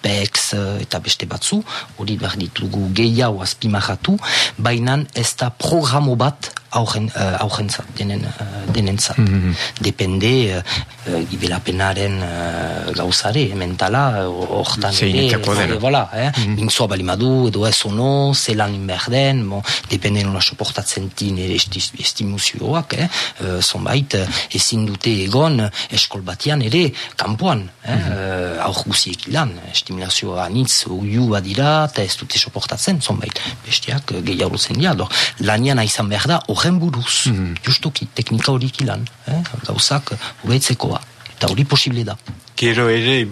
B: PEX eta beste batzu, hori behar ditugu gehiago azpimarratu, baina ez da programo bat augen, uh, denen, uh, denentzat. Mm Depende uh, gibelapenaren uh, gauzare, mentala, hortan
A: ere,
B: voilà, eh? mm -hmm. balimadu, edo ez ono, zelan inber den, bon, depende nola soportatzen din ere estimuzioak, eh? uh, zonbait, ezin dute egon eskol batian ere, kanpoan, eh? mm -hmm. uh, aur guziek ilan, estimulazioa anitz, uiu badira, eta ez dute soportatzen, zonbait, bestiak gehiago zen dira, lanian izan behar da, horren buruz, mm justuki, teknika horik ilan, eh? gauzak, hobetzekoa, eta hori posible da.
C: Gero ere,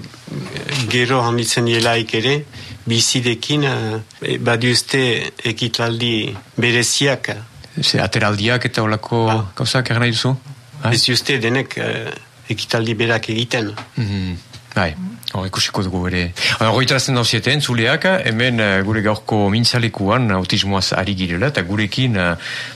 C: gero handitzen jelaik ere, bizidekin, uh, badiuzte ekitaldi bereziak.
A: Ze ateraldiak eta olako ba. gauzak egin nahi duzu?
C: Ez juste denek uh, ekitaldi berak egiten.
A: Mm Bai. Oh, ikusiko dugu ere. Horretarazten dauzieten, zuleak, hemen uh, gure gaurko mintzalekuan autismoaz ari girela, eta gurekin uh,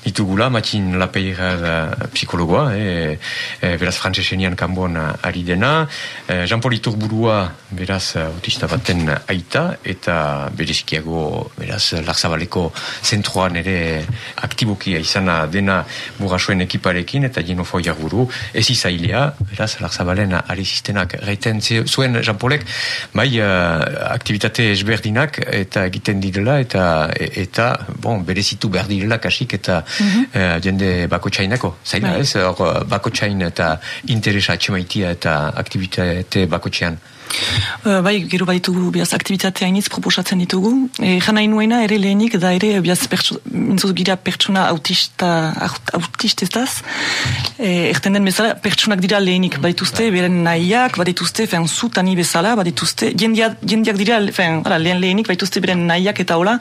A: ditugula, matin lapeira da psikologoa, eh, eh, beraz frantzesenian kanboan ari dena, eh, Jean-Paul Iturburua, beraz autista baten aita, eta berezkiago, beraz, Larzabaleko zentroan ere aktibokia izana dena burasuen ekiparekin, eta jenofo jarburu, ez izailea, beraz, Larzabalen ari zistenak reiten zuen Jean Polek, bai uh, aktivitate ezberdinak eta egiten direla eta eta bon, berezitu behar direla kasik eta mm -hmm. uh, jende bako txainako. Zaila bai. ez, hor bako txain eta interesa atxemaitia eta aktivitate bako txean.
D: Uh, bai, gero baitugu biaz aktivitatea iniz proposatzen ditugu. E, jana inuena ere lehenik da ere biaz pertsu, mintzuz gira pertsuna autista, autistezaz. E, erten den bezala pertsunak dira lehenik badituzte, beren nahiak, badituzte, fen zutani bezala, badituzte, jendiak, jendiak dira, fen, ala, lehen lehenik badituzte beren nahiak eta hola.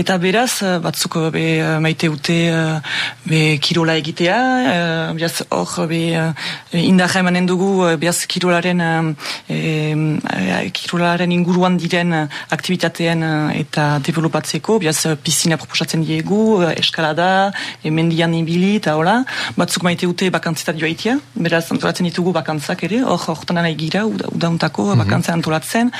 D: Eta beraz, batzuk be, maite ute be, kirola egitea, biaz hor be, indaja emanen dugu, biaz kirolaren e, kirolaren inguruan diren eh, aktivitateen eh, eta developatzeko, biaz eh, pisina proposatzen diegu, eskalada, mendian ibili eta hola, batzuk maite ute bakantzetat joaitia, beraz antolatzen ditugu bakantzak ere, hor horretan nahi gira, udauntako mm -hmm. bakantzea antolatzen.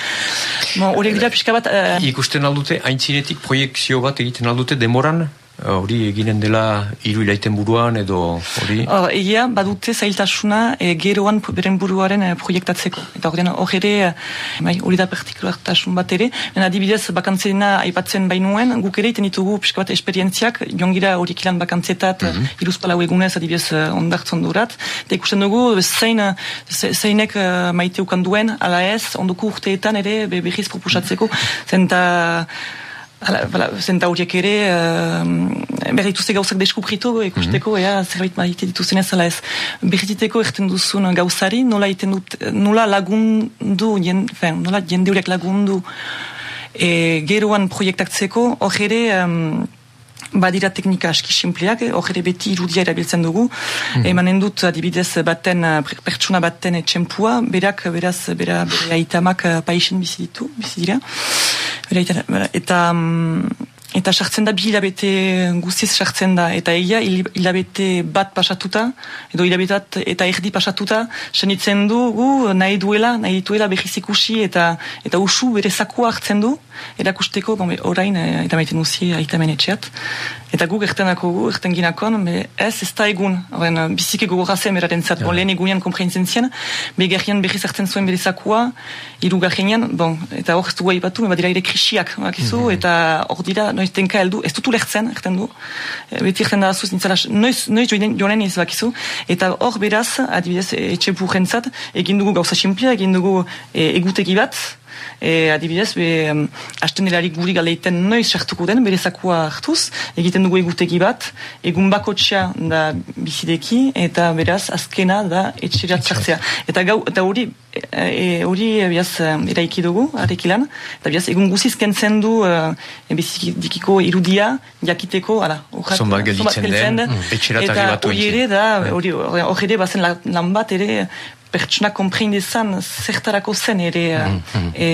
D: Horiek dira pixka bat...
A: Ikusten aldute, haintzinetik proiektzio bat egiten aldute demoran, hori eginen dela hiru ilaiten buruan edo hori?
D: Oh, egia, badute zailtasuna e, geroan beren buruaren e, proiektatzeko. Eta hori hori ere, bai, hori da partikulartasun bat ere. En adibidez, bakantzena aipatzen bainuen, guk ere iten ditugu pixka bat esperientziak, jongira hori kilan bakantzetat, mm -hmm. iruz palau egunez adibidez ondartzen durat. Eta ikusten dugu, zein, zeinek maite ukanduen, ala ez, onduko urteetan ere behiz proposatzeko. Zenta... Hala, zenta horiek ere, uh, berrituzte gauzak deskubritu, ikusteko, mm -hmm. ea, zerbait maite dituzen ez, ala ez, berrititeko erten duzun gauzari, nola, iten dut, nola lagundu, jen, fen, nola jende horiek lagundu. E, geroan proiektaktzeko, hor ere, um, badira teknika aski simpleak, hor ere beti irudia erabiltzen dugu, mm emanen dut adibidez baten, pertsuna baten etxempua, berak, beraz, bera, bera aitamak paixen bizi ditu, bizi dira, eta mm, eta sartzen da bi hilabete guztiz sartzen da. Eta egia hilabete bat pasatuta edo hilabete eta erdi pasatuta senitzen du gu nahi duela nahi duela behiz ikusi eta eta usu bere zakua hartzen du. Erakusteko bon, orain eh, eta maiten uzi aita menetxeat Eta guk ertenako gu, erten ginakon, ez, ez da egun, horren, bizike gogorra zen beraren zat, bon, lehen egunean kompreintzen zien, begerrian berri zartzen zuen bere zakua, iru bon, eta hor ez du guai batu, badira ere krisiak, bakizu, mm -hmm. eta hor dira, noiz tenka heldu, ez dutu lehtzen, erten du, e, beti erten da azuz, nintzala, noiz, noiz joanen ez bakizu, eta hor beraz, adibidez, etxe burren zat, egin dugu gauza simplia, egin dugu e, egutegi bat, e, adibidez, be, um, asten guri galeiten noiz sartuko den, bere zakua hartuz, egiten dugu egutegi bat, egun bakotxea da bizideki, eta beraz, azkena da etxerat zartzea. Eta gau, eta hori, e, hori e, biaz, eraiki dugu, arekilan, eta biaz, egun guziz kentzen du uh, bizidikiko irudia, jakiteko, ala,
A: Zombat gelditzen den, etxerat Eta
D: hori ere da, hori ere bazen lan bat ere, pertsona kompreindezan zertarako zen ere mm, mm. E,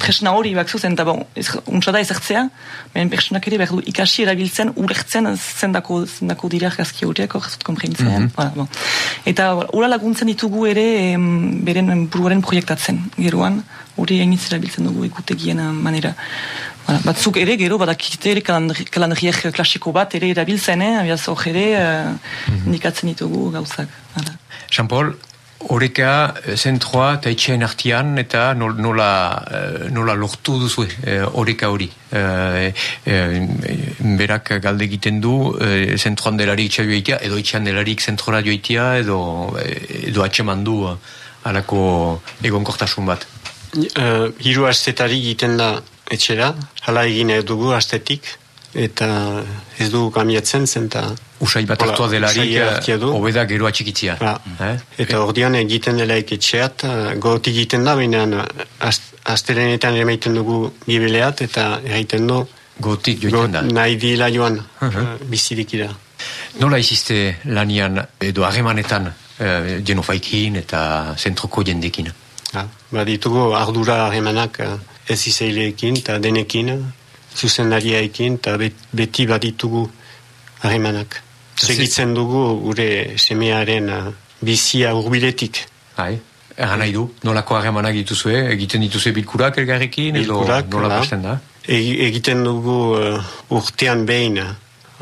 D: tresna hori bak zuzen, eta bon, untsa da ezertzea, behen pertsonak ere behar du ikasi erabiltzen, urertzen zendako, zendako dira gazki horiak, hor kompreinditzen. Mm -hmm. bon. Eta ura laguntzen ditugu ere beren buruaren proiektatzen, geruan, hori egin erabiltzen dugu ikutegien manera. batzuk ere, gero, badakite ere kalandriek klasiko bat ere erabiltzen, eh? abiaz hor ere, uh, indikatzen ditugu gauzak.
A: Jean-Paul, Horeka, eh, zentroa eta itxean artian eta nola, eh, nola lortu duzu horeka hori. E, berak galde egiten du zentroan delarik itxea joitea, edo itxean delarik zentrora joitea, edo, edo atxeman du alako egonkortasun bat.
C: Uh, hiru astetari egiten da etxera, hala egin dugu astetik, eta ez du kamiatzen zen, eta...
A: Usai bat hartua delarik, obeda gero atxikitzia.
C: Ba. Eh? Eta ordean egiten delaik etxeat, gotik egiten da, baina astelenetan emaiten dugu gibileat, eta egiten du...
A: Gotik joiten da.
C: Nahi dila joan, uh -huh. bizirik
A: Nola iziste lanian, edo harremanetan, uh, genofaikin eta zentroko jendekin?
C: Ja, ba ditugu ardura harremanak eh, ez izaileekin eta denekin, zuzendariaekin eta beti baditugu harremanak. Segitzen dugu gure semearen uh, bizia urbiletik.
A: Hai, erran nahi du, nolako harremanak dituzue, egiten dituzue bilkurak elgarrekin, edo nola pasten da?
C: E, egiten dugu uh, urtean behin,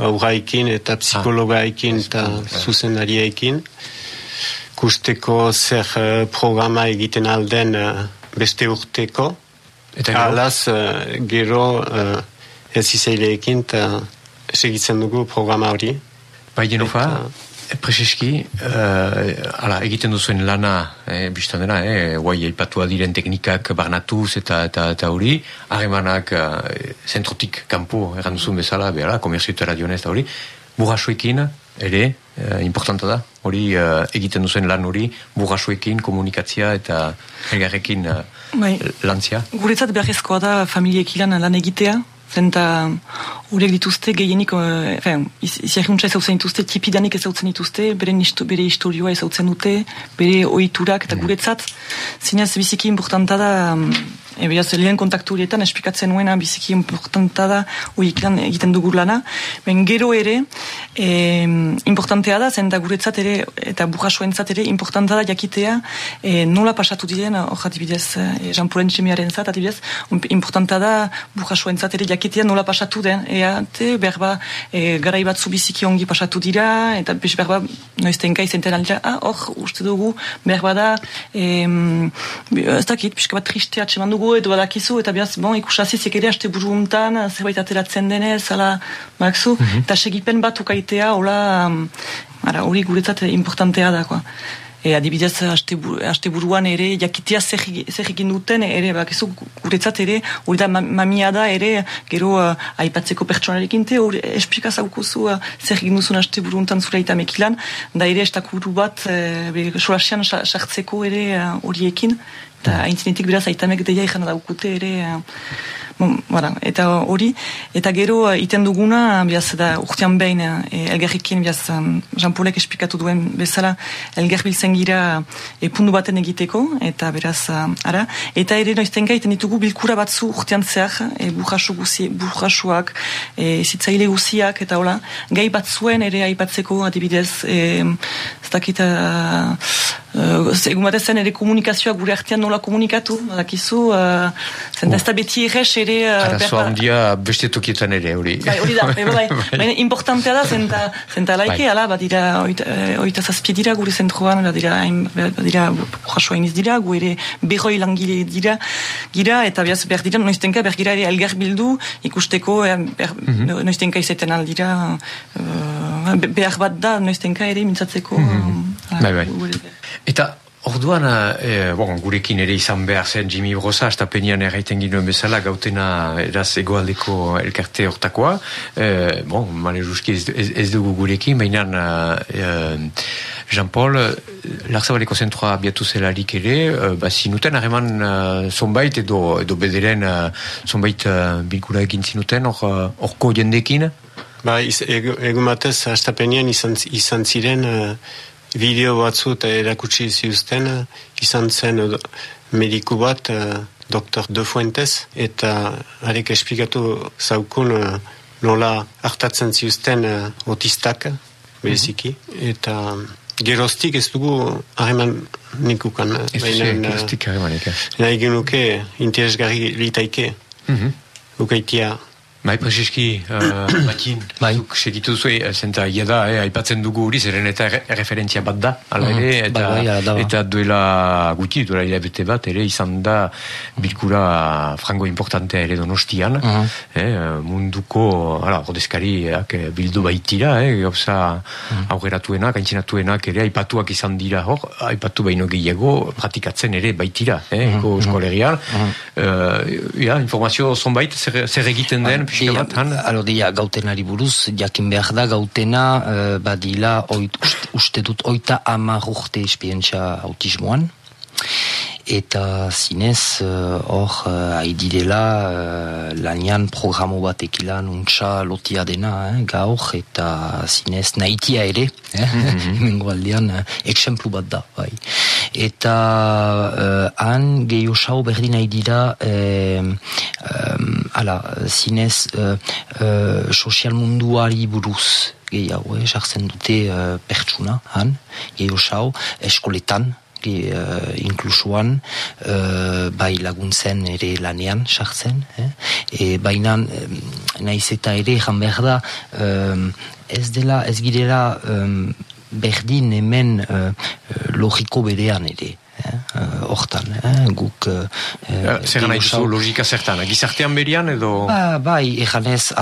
C: aurraikin eta psikologaikin ah. eta zuzendariaekin ikusteko zer uh, programa egiten alden uh, beste urteko. Eta Alaz, uh, gero uh, ez izaileekin eta segitzen dugu programa hori.
A: Bai genofa, Prezeski, uh, ala, egiten duzuen lana, eh, biztan dena, eh, guai eipatua diren teknikak barnatuz eta eta eta hori, harremanak uh, zentrotik kanpo erran duzuen bezala, behar, komerzio eta radionez eta hori, burrasoekin, ere, uh, importanta da, hori uh, egiten duzen lan hori, burrasuekin, komunikatzia eta elgarrekin uh, bai. lantzia.
D: Guretzat beharrezkoa da familiek ilan lan egitea, zenta horiek dituzte gehienik, uh, iziarruntza ezautzen dituzte, tipidanik ezautzen dituzte, bere, nisto, bere historioa ezautzen dute, bere oiturak eta mm. guretzat, zinez biziki importanta da, um, E, beraz, lehen kontaktu horietan, espikatzen nuena, biziki importanta da, uik lan egiten dugu lana. Ben, gero ere, e, importantea da, zen da guretzat ere, eta burrasoentzat ere, importanta da jakitea, e, nola pasatu diren, hor adibidez, e, Jean Paulen Txemiaren zat, adibidez, importanta da, burrasoentzat ere jakitea nola pasatu den, ea, te, berba, e, garai batzu biziki ongi pasatu dira, eta bez berba, noiztenka izenten aldera, ah, hor, uste dugu, berba da, e, ez dakit, pixka bat tristea txeman dugu, edo badakizu, eta behaz, bon, ikusazizik ere haste buru untan, zerbait ateratzen denez, ala, bakzu, mm eta segipen bat ukaitea, hola, ara, hori guretzat importantea da. E, adibidez, haste buruan ere, jakitea zer egin duten, ere, bakizu, guretzat ere, hori da mamia da, ere, gero, uh, aipatzeko pertsonarekin te, hori esplikaz haukuzu, uh, zer egin duzun haste buru untan zure mekilan, da ere, estakuru bat, uh, solasian sartzeko ere horiekin, eta haintzinetik beraz aitamek deia ikana daukute ere Bara, eta hori, eta gero uh, iten duguna, biaz, da urtean behin, e, elgerrikin, biaz, um, Jean Paulek esplikatu duen bezala, elger biltzen gira e, pundu baten egiteko, eta beraz, uh, ara, eta ere noizten iten ditugu bilkura batzu urtean zehar, e, burrasu guzi, burrasuak, e, zitzaile guziak, eta hola, gai batzuen ere aipatzeko adibidez, e, ez dakit, uh, uh, egun batezen ere komunikazioa gure artean nola komunikatu, dakizu, uh, zenta ez da beti errez ere.
A: Uh, Arazo handia beste tokietan ere, hori.
D: Bai, hori da, bai, bai. bai. importantea da, zenta, zenta laike, bai. ala, badira, oita, eh, oita zazpie dira gure zentroan, badira, badira, jasua iniz dira, gu ere berroi langile dira, gira, eta behaz, behar dira, noiztenka, behar gira ere elgar bildu, ikusteko, eh, ber, mm -hmm. noiztenka izaten aldira, uh, behar bat da, noiztenka ere, mintzatzeko. Mm
A: -hmm. Bai, bai. Eta, Orduan, e, bon, gurekin ere izan behar zen Jimmy Brosa, astapenian erraiten ginoen bezala, gautena eraz egoaldeko elkarte hortakoa. E, bon, mane ez, ez, dugu gurekin, baina e, Jean-Paul, Larzabaleko zentroa abiatu zelarik ere, e, ba, zinuten, hareman uh, zonbait edo, edo bederen uh, zonbait uh, bilkura egin zinuten, orko jendekin?
C: Ba, egun batez, astapenian izan, izan ziren bideo batzu eta erakutsi ziuzten izan zen mediku bat uh, Dr. De Fuentes eta harek esplikatu zaukun uh, nola hartatzen ziuzten uh, otistak beziki eta geroztik ez dugu hareman nikukan
A: ez dugu geroztik hareman
C: nahi genuke interesgarri litaike mm -hmm. ukaitia
A: Bai, Prezeski, uh, Matin, bai. zuk segitu zuen, eh, zenta, ia da, eh, aipatzen dugu hori, zeren eta referentzia bat da, ala ere, mhm. eta, bai, bai, eta duela guti, duela hilabete bat, ere, izan da, bilkura frango importantea ere donostian, uh mhm. -huh. eh, munduko, ala, rodeskariak bildu baitira, eh, gauza uh mhm. -huh. aurreratuenak, aintzinatuenak ere, aipatuak izan dira, hor, aipatu baino gehiago, pratikatzen ere baitira, eh, uh -huh. eskolegian, uh -huh. ja, informazio zonbait, zer, zer egiten den, pixka bat, han?
B: Alo, dia, gautenari buruz, jakin behar da, gautena, uh, badila, oit, uste dut, oita amar urte espientza autismoan, eta zinez eh, hor uh, uh, haididela uh, lanian programo bat ekilan untsa lotia dena eh, gaur eta zinez nahitia ere eh, mm -hmm. uh, eksemplu bat da bai. eta uh, han gehiago sao berdin haidira eh, um, ala, zinez uh, uh, sozial munduari buruz gehiago, eh, jartzen dute uh, pertsuna han, gehiago sao eskoletan uh, inklusuan uh, bai laguntzen ere lanean sartzen eh? e, baina naiz eta ere jan behar da um, ez dela ez girela um, berdin hemen uh, logiko berean ere Eh, hortan, eh, guk...
A: Eh, Zer gana ituzu logika zertan, gizartean berian edo...
B: Ba, bai, eganez,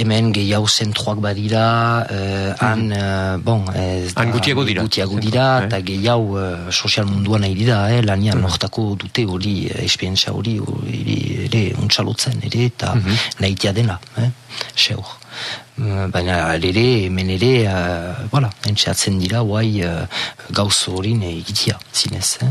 B: hemen gehiago zentruak badira, eh, han, mm. bon... Ez
A: han gutiago dira.
B: Gutiago dira, eta gehiago uh, sozial munduan nahi dira, eh, lanian mm. hortako dute hori, esperientzia hori, ere, untsalotzen, ere, eta mm -hmm. nahi dena, eh, seur. Eh, baina ere, hemen ere, uh, voilà, entxeatzen dira, guai, uh, gauz hori egitea, zinez, eh?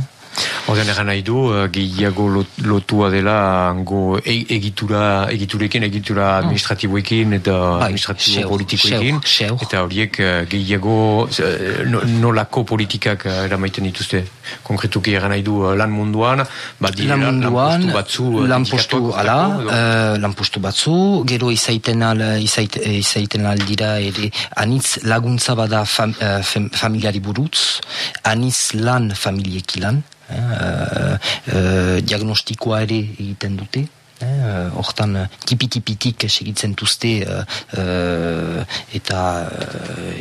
A: Horren egan nahi du, uh, gehiago lotua dela ango e, egitura, egiturekin, egitura mm. administratiboekin eta bai, administratibo politikoekin. Eta horiek uh, gehiago uh, nolako politikak uh, eramaiten dituzte. Konkretuki egan nahi du lan munduan,
B: bat lan munduan, lan batzu. Lan postu, ala, lan postu batzu, gero izaiten al, izait, izaiten aldira ere anitz laguntza bada fam, familiari buruz, anitz lan familiekilan, uh, uh, diagnostikoa ere egiten dute. Eh, hortan uh, tipi-tipitik segitzen duzte uh, eta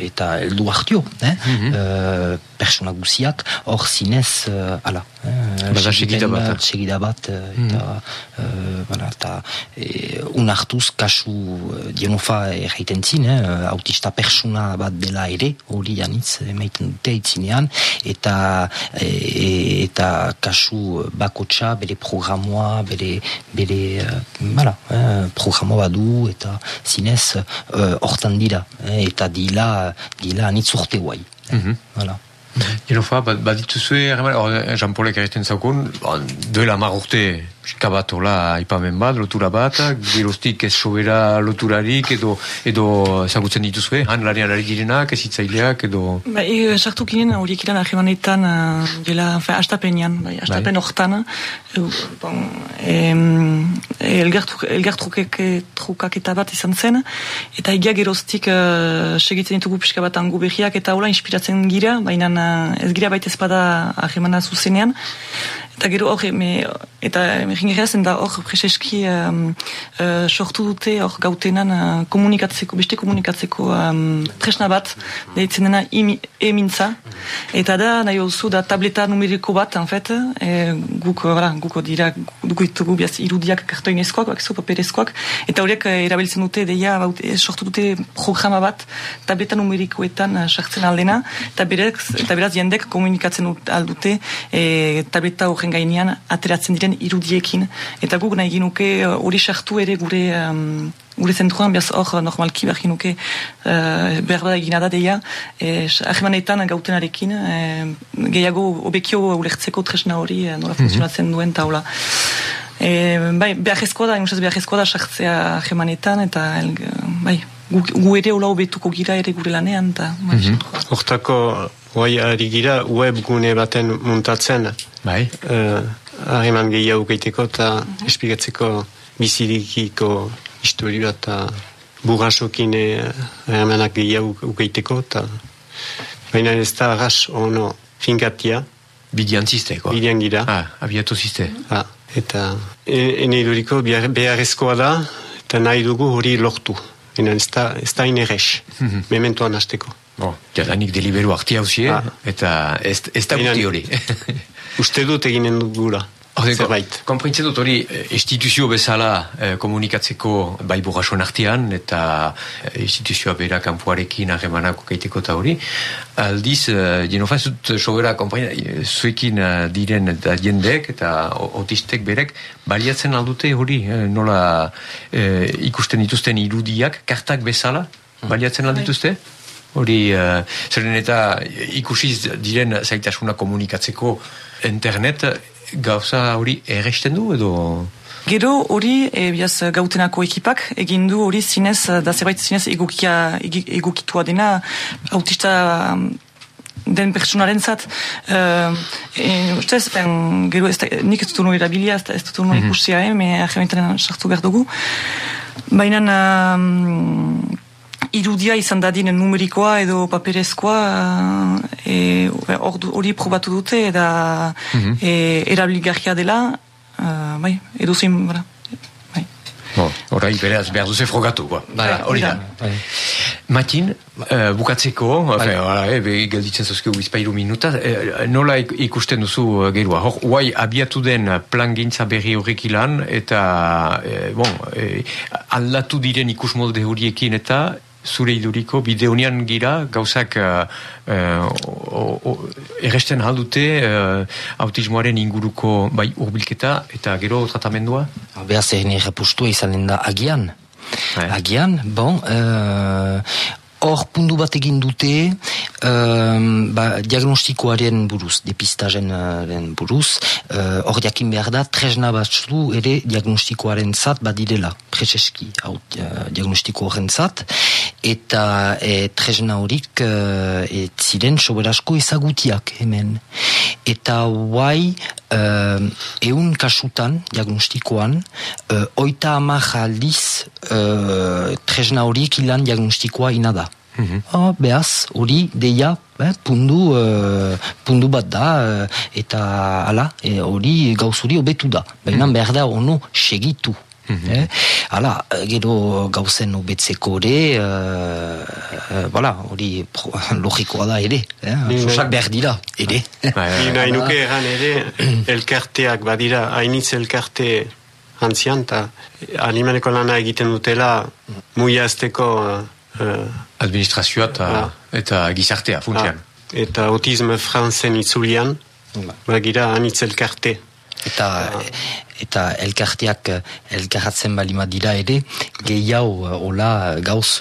B: eta eldu hartio eh? mm -hmm. Persona guziak hor zinez uh, ala
A: uh, segida bat
B: segida bat uh, eta uh, eta e, unartuz kasu uh, dienofa erraiten zin eh? autista persona bat dela ere hori janitz emaiten dute itzinean eta e, eta kasu bakotxa bere programoa bere bere bala, eh, programa badu eta zinez eh, hortan dira eh, eta dila dila anitz urte guai mm
A: -hmm. Gero fa, badituzue, Jean-Paulek erretzen zaukun, duela mar urte pixka bat ola aipamen bat, lotura bat, geroztik ez sobera loturarik edo edo ezagutzen dituzue, han lanean ari direnak, ez itzaileak edo...
D: Ba, e, sartu kinen horiek ilan ahemanetan, dela, fe, astapenean, bai, astapen bai. hortan, e, bon, elgartrukek trukak eta bat izan zen, eta egia geroztik uh, segitzen ditugu pixka bat angu behiak eta hola inspiratzen gira, baina ez gira baita ezpada ahemana zuzenean, Eta gero hor, eta egin da hor preseski um, uh, sortu dute hor gautenan uh, komunikatzeko, beste komunikatzeko um, tresna bat, deitzen dena emintza. Eta da, nahi oso, da tableta numeriko bat, en fet, e, guk, voilà, guk dira, guk ditugu biaz irudiak kartoinezkoak, bakso paperezkoak, eta horiek erabiltzen dute, deia, sortu dute programa bat, tableta numerikoetan sartzen aldena, eta beraz, eta beraz jendek komunikatzen aldute, e, tableta horren gainean ateratzen diren irudiekin. Eta guk nahi ginuke uh, hori sartu ere gure um, gure zentruan, behaz hor uh, normalki behar ginuke uh, behar bada egina da deia, eh, ahemanetan gautenarekin, eh, gehiago obekio ulertzeko tresna hori eh, nola mhm. funtzionatzen duen taula. Eh, bai, behar da, inusaz behar da sartzea ahemanetan, eta el, bai, gu, gu ere hola obetuko gira ere gure lanean. Ta,
C: mm -hmm. Hoi ari gira web gune baten muntatzen.
A: Bai.
C: Uh, Harreman gehiago gaiteko eta mm -hmm. espigatzeko bizirikiko histori bat eta burrasokin eh, harremanak gehiago gaiteko eta baina ez da arras ono finkatia.
A: Bidian ziste?
C: Bidian gira.
A: Ah, abiatu ziste.
C: Ah, eta e, ene iduriko beharrezkoa da eta nahi dugu hori lortu. Ena ez da, ez da inerrez, mm mementoan hasteko.
A: Bo, jadanik deliberu arti hausie, ah. eta ez, ez da guti hori.
C: Uste dut eginen dugula. Zerbait.
A: Konprintzen dut hori eh, instituzio bezala eh, komunikatzeko bai burrasoan artian eta eh, instituzioa bera kanpuarekin arremanako kaiteko eta hori. Aldiz, eh, jenofan zut sobera eh, zuekin diren eta jendek eta autistek berek baliatzen aldute hori eh, nola eh, ikusten dituzten irudiak, kartak bezala baliatzen aldituzte? Hori, uh, zeren eta ikusiz diren zaitasuna komunikatzeko internet gauza hori erresten du edo...
D: Gero hori, e, biaz, gautenako ekipak, egin du hori zinez, da zerbait zinez egokia, egokitua dena, autista um, den personaren zat. Uh, e, ustez, ben, gero, ez da, nik ez dut nuen erabilia, ez, dut nuen mm -hmm. ikusia, eh, me ahementen sartu behar dugu. Baina, um, irudia izan dadin numerikoa edo paperezkoa e, hori probatu dute eta mm -hmm. e, erabilgarria dela uh, bai, edo zein bara, bai.
A: Horai, beraz, behar duze frogatu, bai, hori da. Bai. Matin, uh, bukatzeko, bai. e, gelditzen zozkeu bizpairu minuta, e, nola ikusten duzu uh, gerua? Hor, guai, abiatu den plan gintza berri horrek ilan, eta, e, bon, e, aldatu diren ikusmolde horiekin, eta zure iduriko bideonian gira gauzak uh, uh, erresten haldute uh, autismoaren inguruko bai urbilketa eta gero tratamendua?
B: Beha zer nire izanen da agian. Hai. Agian, bon, uh, hor pundu bat egin dute um, ba, diagnostikoaren buruz, depistajen buruz, uh, hor uh, jakin behar da, tresna batzu ere diagnostikoaren zat badirela, prezeski, hau uh, diagnostiko horren zat, eta e, tresna horik uh, et ziren soberasko ezagutiak hemen. Eta guai, uh, eun kasutan, diagnostikoan, uh, oita amak aldiz uh, tresna horik ilan diagnostikoa inada. Mm -hmm. oh, behaz, hori, deia, eh, pundu, uh, pundu bat da, uh, eta ala, hori e, gauzuri obetu da. Baina mm -hmm. behar da ono segitu. Mm -hmm. eh? Hala, gero gauzen obetzeko ere, uh, hori logikoa da ere, eh? sosak behar dira, ere.
C: Nina inuke egan ere, elkarteak badira, hainitz elkarte antzian, eta animaneko lana egiten dutela, muia azteko
A: Uh, Administrazioa eta, eta gizartea, funtsian.
C: eta autisme franzen itzulian, bagira anitz elkarte.
B: Eta, eta elkarteak elkarratzen balima dira ere, gehiago hola gauz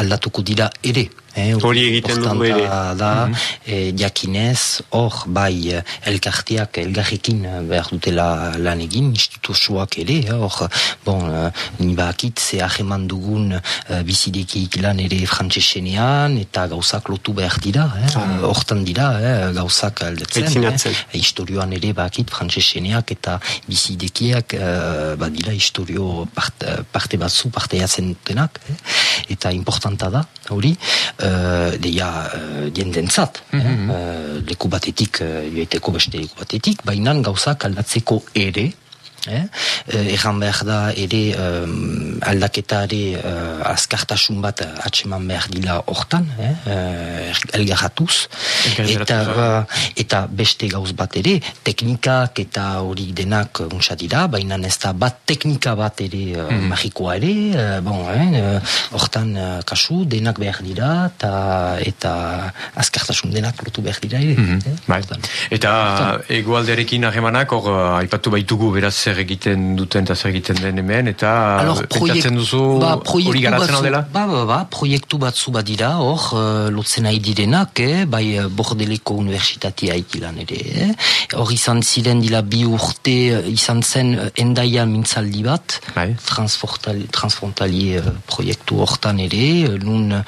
B: aldatuko dira ere.
C: Eh, hori egiten dugu ere.
B: Da, mm -hmm. jakinez, hor, bai, elkarteak elgarrekin behar dutela lan egin, instituzioak ere, hor, bon, uh, ni bakit, ze aheman dugun uh, bizidekik lan ere frantzesenean, eta gauzak lotu behar dira, eh, ah. hortan dira, eh, gauzak aldetzen. Eh, historioan ere bakit, frantzeseneak eta bizidekiak, uh, badira, historio parte, parte batzu, parte jatzen dutenak, eh, eta importanta da, hori, uh, deia uh, diendentzat, mm -hmm. uh, leku batetik, uh, joiteko beste leku batetik, baina gauzak aldatzeko ere, Eh? Egan behar da ere um, aldaketare uh, azkartasun bat atseman behar dila hortan, eh? uh, elgarratuz. Eta, uh, eta beste gauz bat ere, teknikak eta hori denak untsa dira, baina ez da bat teknika bat ere uh, mm. magikoa ere, uh, bon, eh? hortan uh, kasu denak behar dira eta, eta azkartasun denak lotu behar dira ere. Mm
A: -hmm. eh? Eta egualdearekin ahemanak, hor aipatu baitugu beraz zer egiten duten eta zer egiten den hemen, eta pentsatzen duzu ba, hori garatzen aldela?
B: Ba, ba, ba, proiektu batzu badira, hor, uh, lotzen nahi direnak, eh, bai uh, bordeleko universitatea ikilan ere, eh. hor izan ziren dila bi urte izan zen endaia mintzaldi bat, bai. transfrontali uh, proiektu hortan ere, nun uh,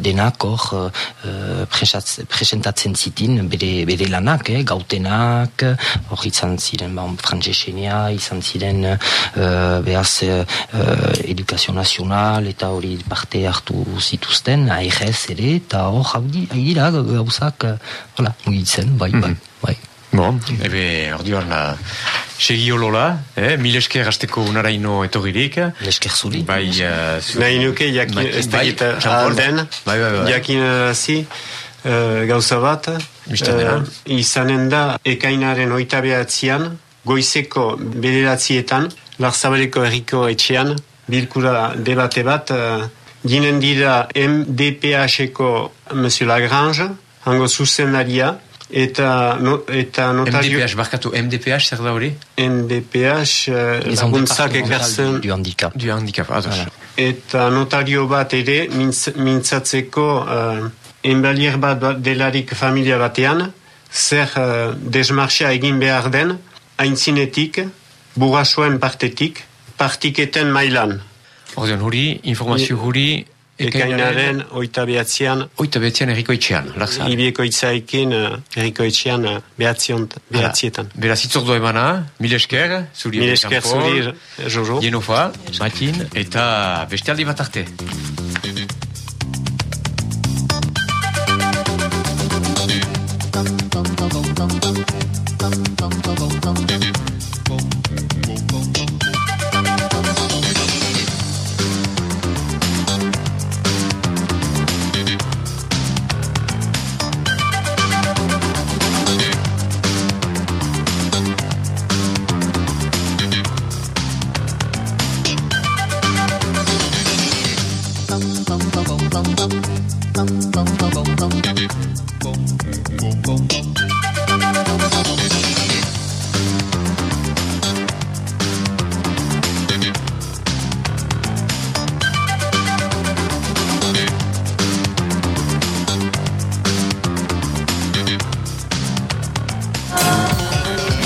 B: denak hor uh, presentatzen zitin bere, bere lanak, eh, gautenak, hor izan ziren ba, frantzesenia, izan ziren uh, behaz uh, edukazio nazional eta hori parte hartu zituzten, ARS ere, eta hor hau dira gauzak, uh, hola, mugitzen, bai, bai, mhm. bai.
A: Bon, ebe, orduan, uh, segi olola, eh? mil esker hasteko unaraino etogirik.
B: Mil esker zuri.
C: Bai, uh, Nahi nuke, jakin, bai, ez da gita alden, bai, bai, bai. jakin arazi, uh, gauza bat, uh, izanen da, ekainaren oita behatzean, goizeko bederatzietan, Larzabaleko erriko etxean, bilkura debate bat, uh, ginen dira MDPH-eko Monsieur Lagrange, hango zuzendaria, eta no, eta
A: notario MDPH barkatu MDPH zer da hori?
C: MDPH uh, laguntzak ekartzen
B: du handicap.
A: Du handicap
C: voilà. eta notario bat ere mintz, mintzatzeko uh, enbalier bat delarik familia batean zer uh, desmarxa egin behar den haintzinetik burasuen partetik partiketen mailan
A: Ordean, huri, informazio huri,
C: Ekainaren oita behatzean.
A: Oita behatzean erriko etxean,
C: laksa. Ibieko itzaikin uh, erriko etxean uh, behatzietan.
A: Beraz itzordu emana, mil esker,
C: zuri Mil esker zuri, Jojo.
A: Genofa, Matin, eta beste aldi bat arte.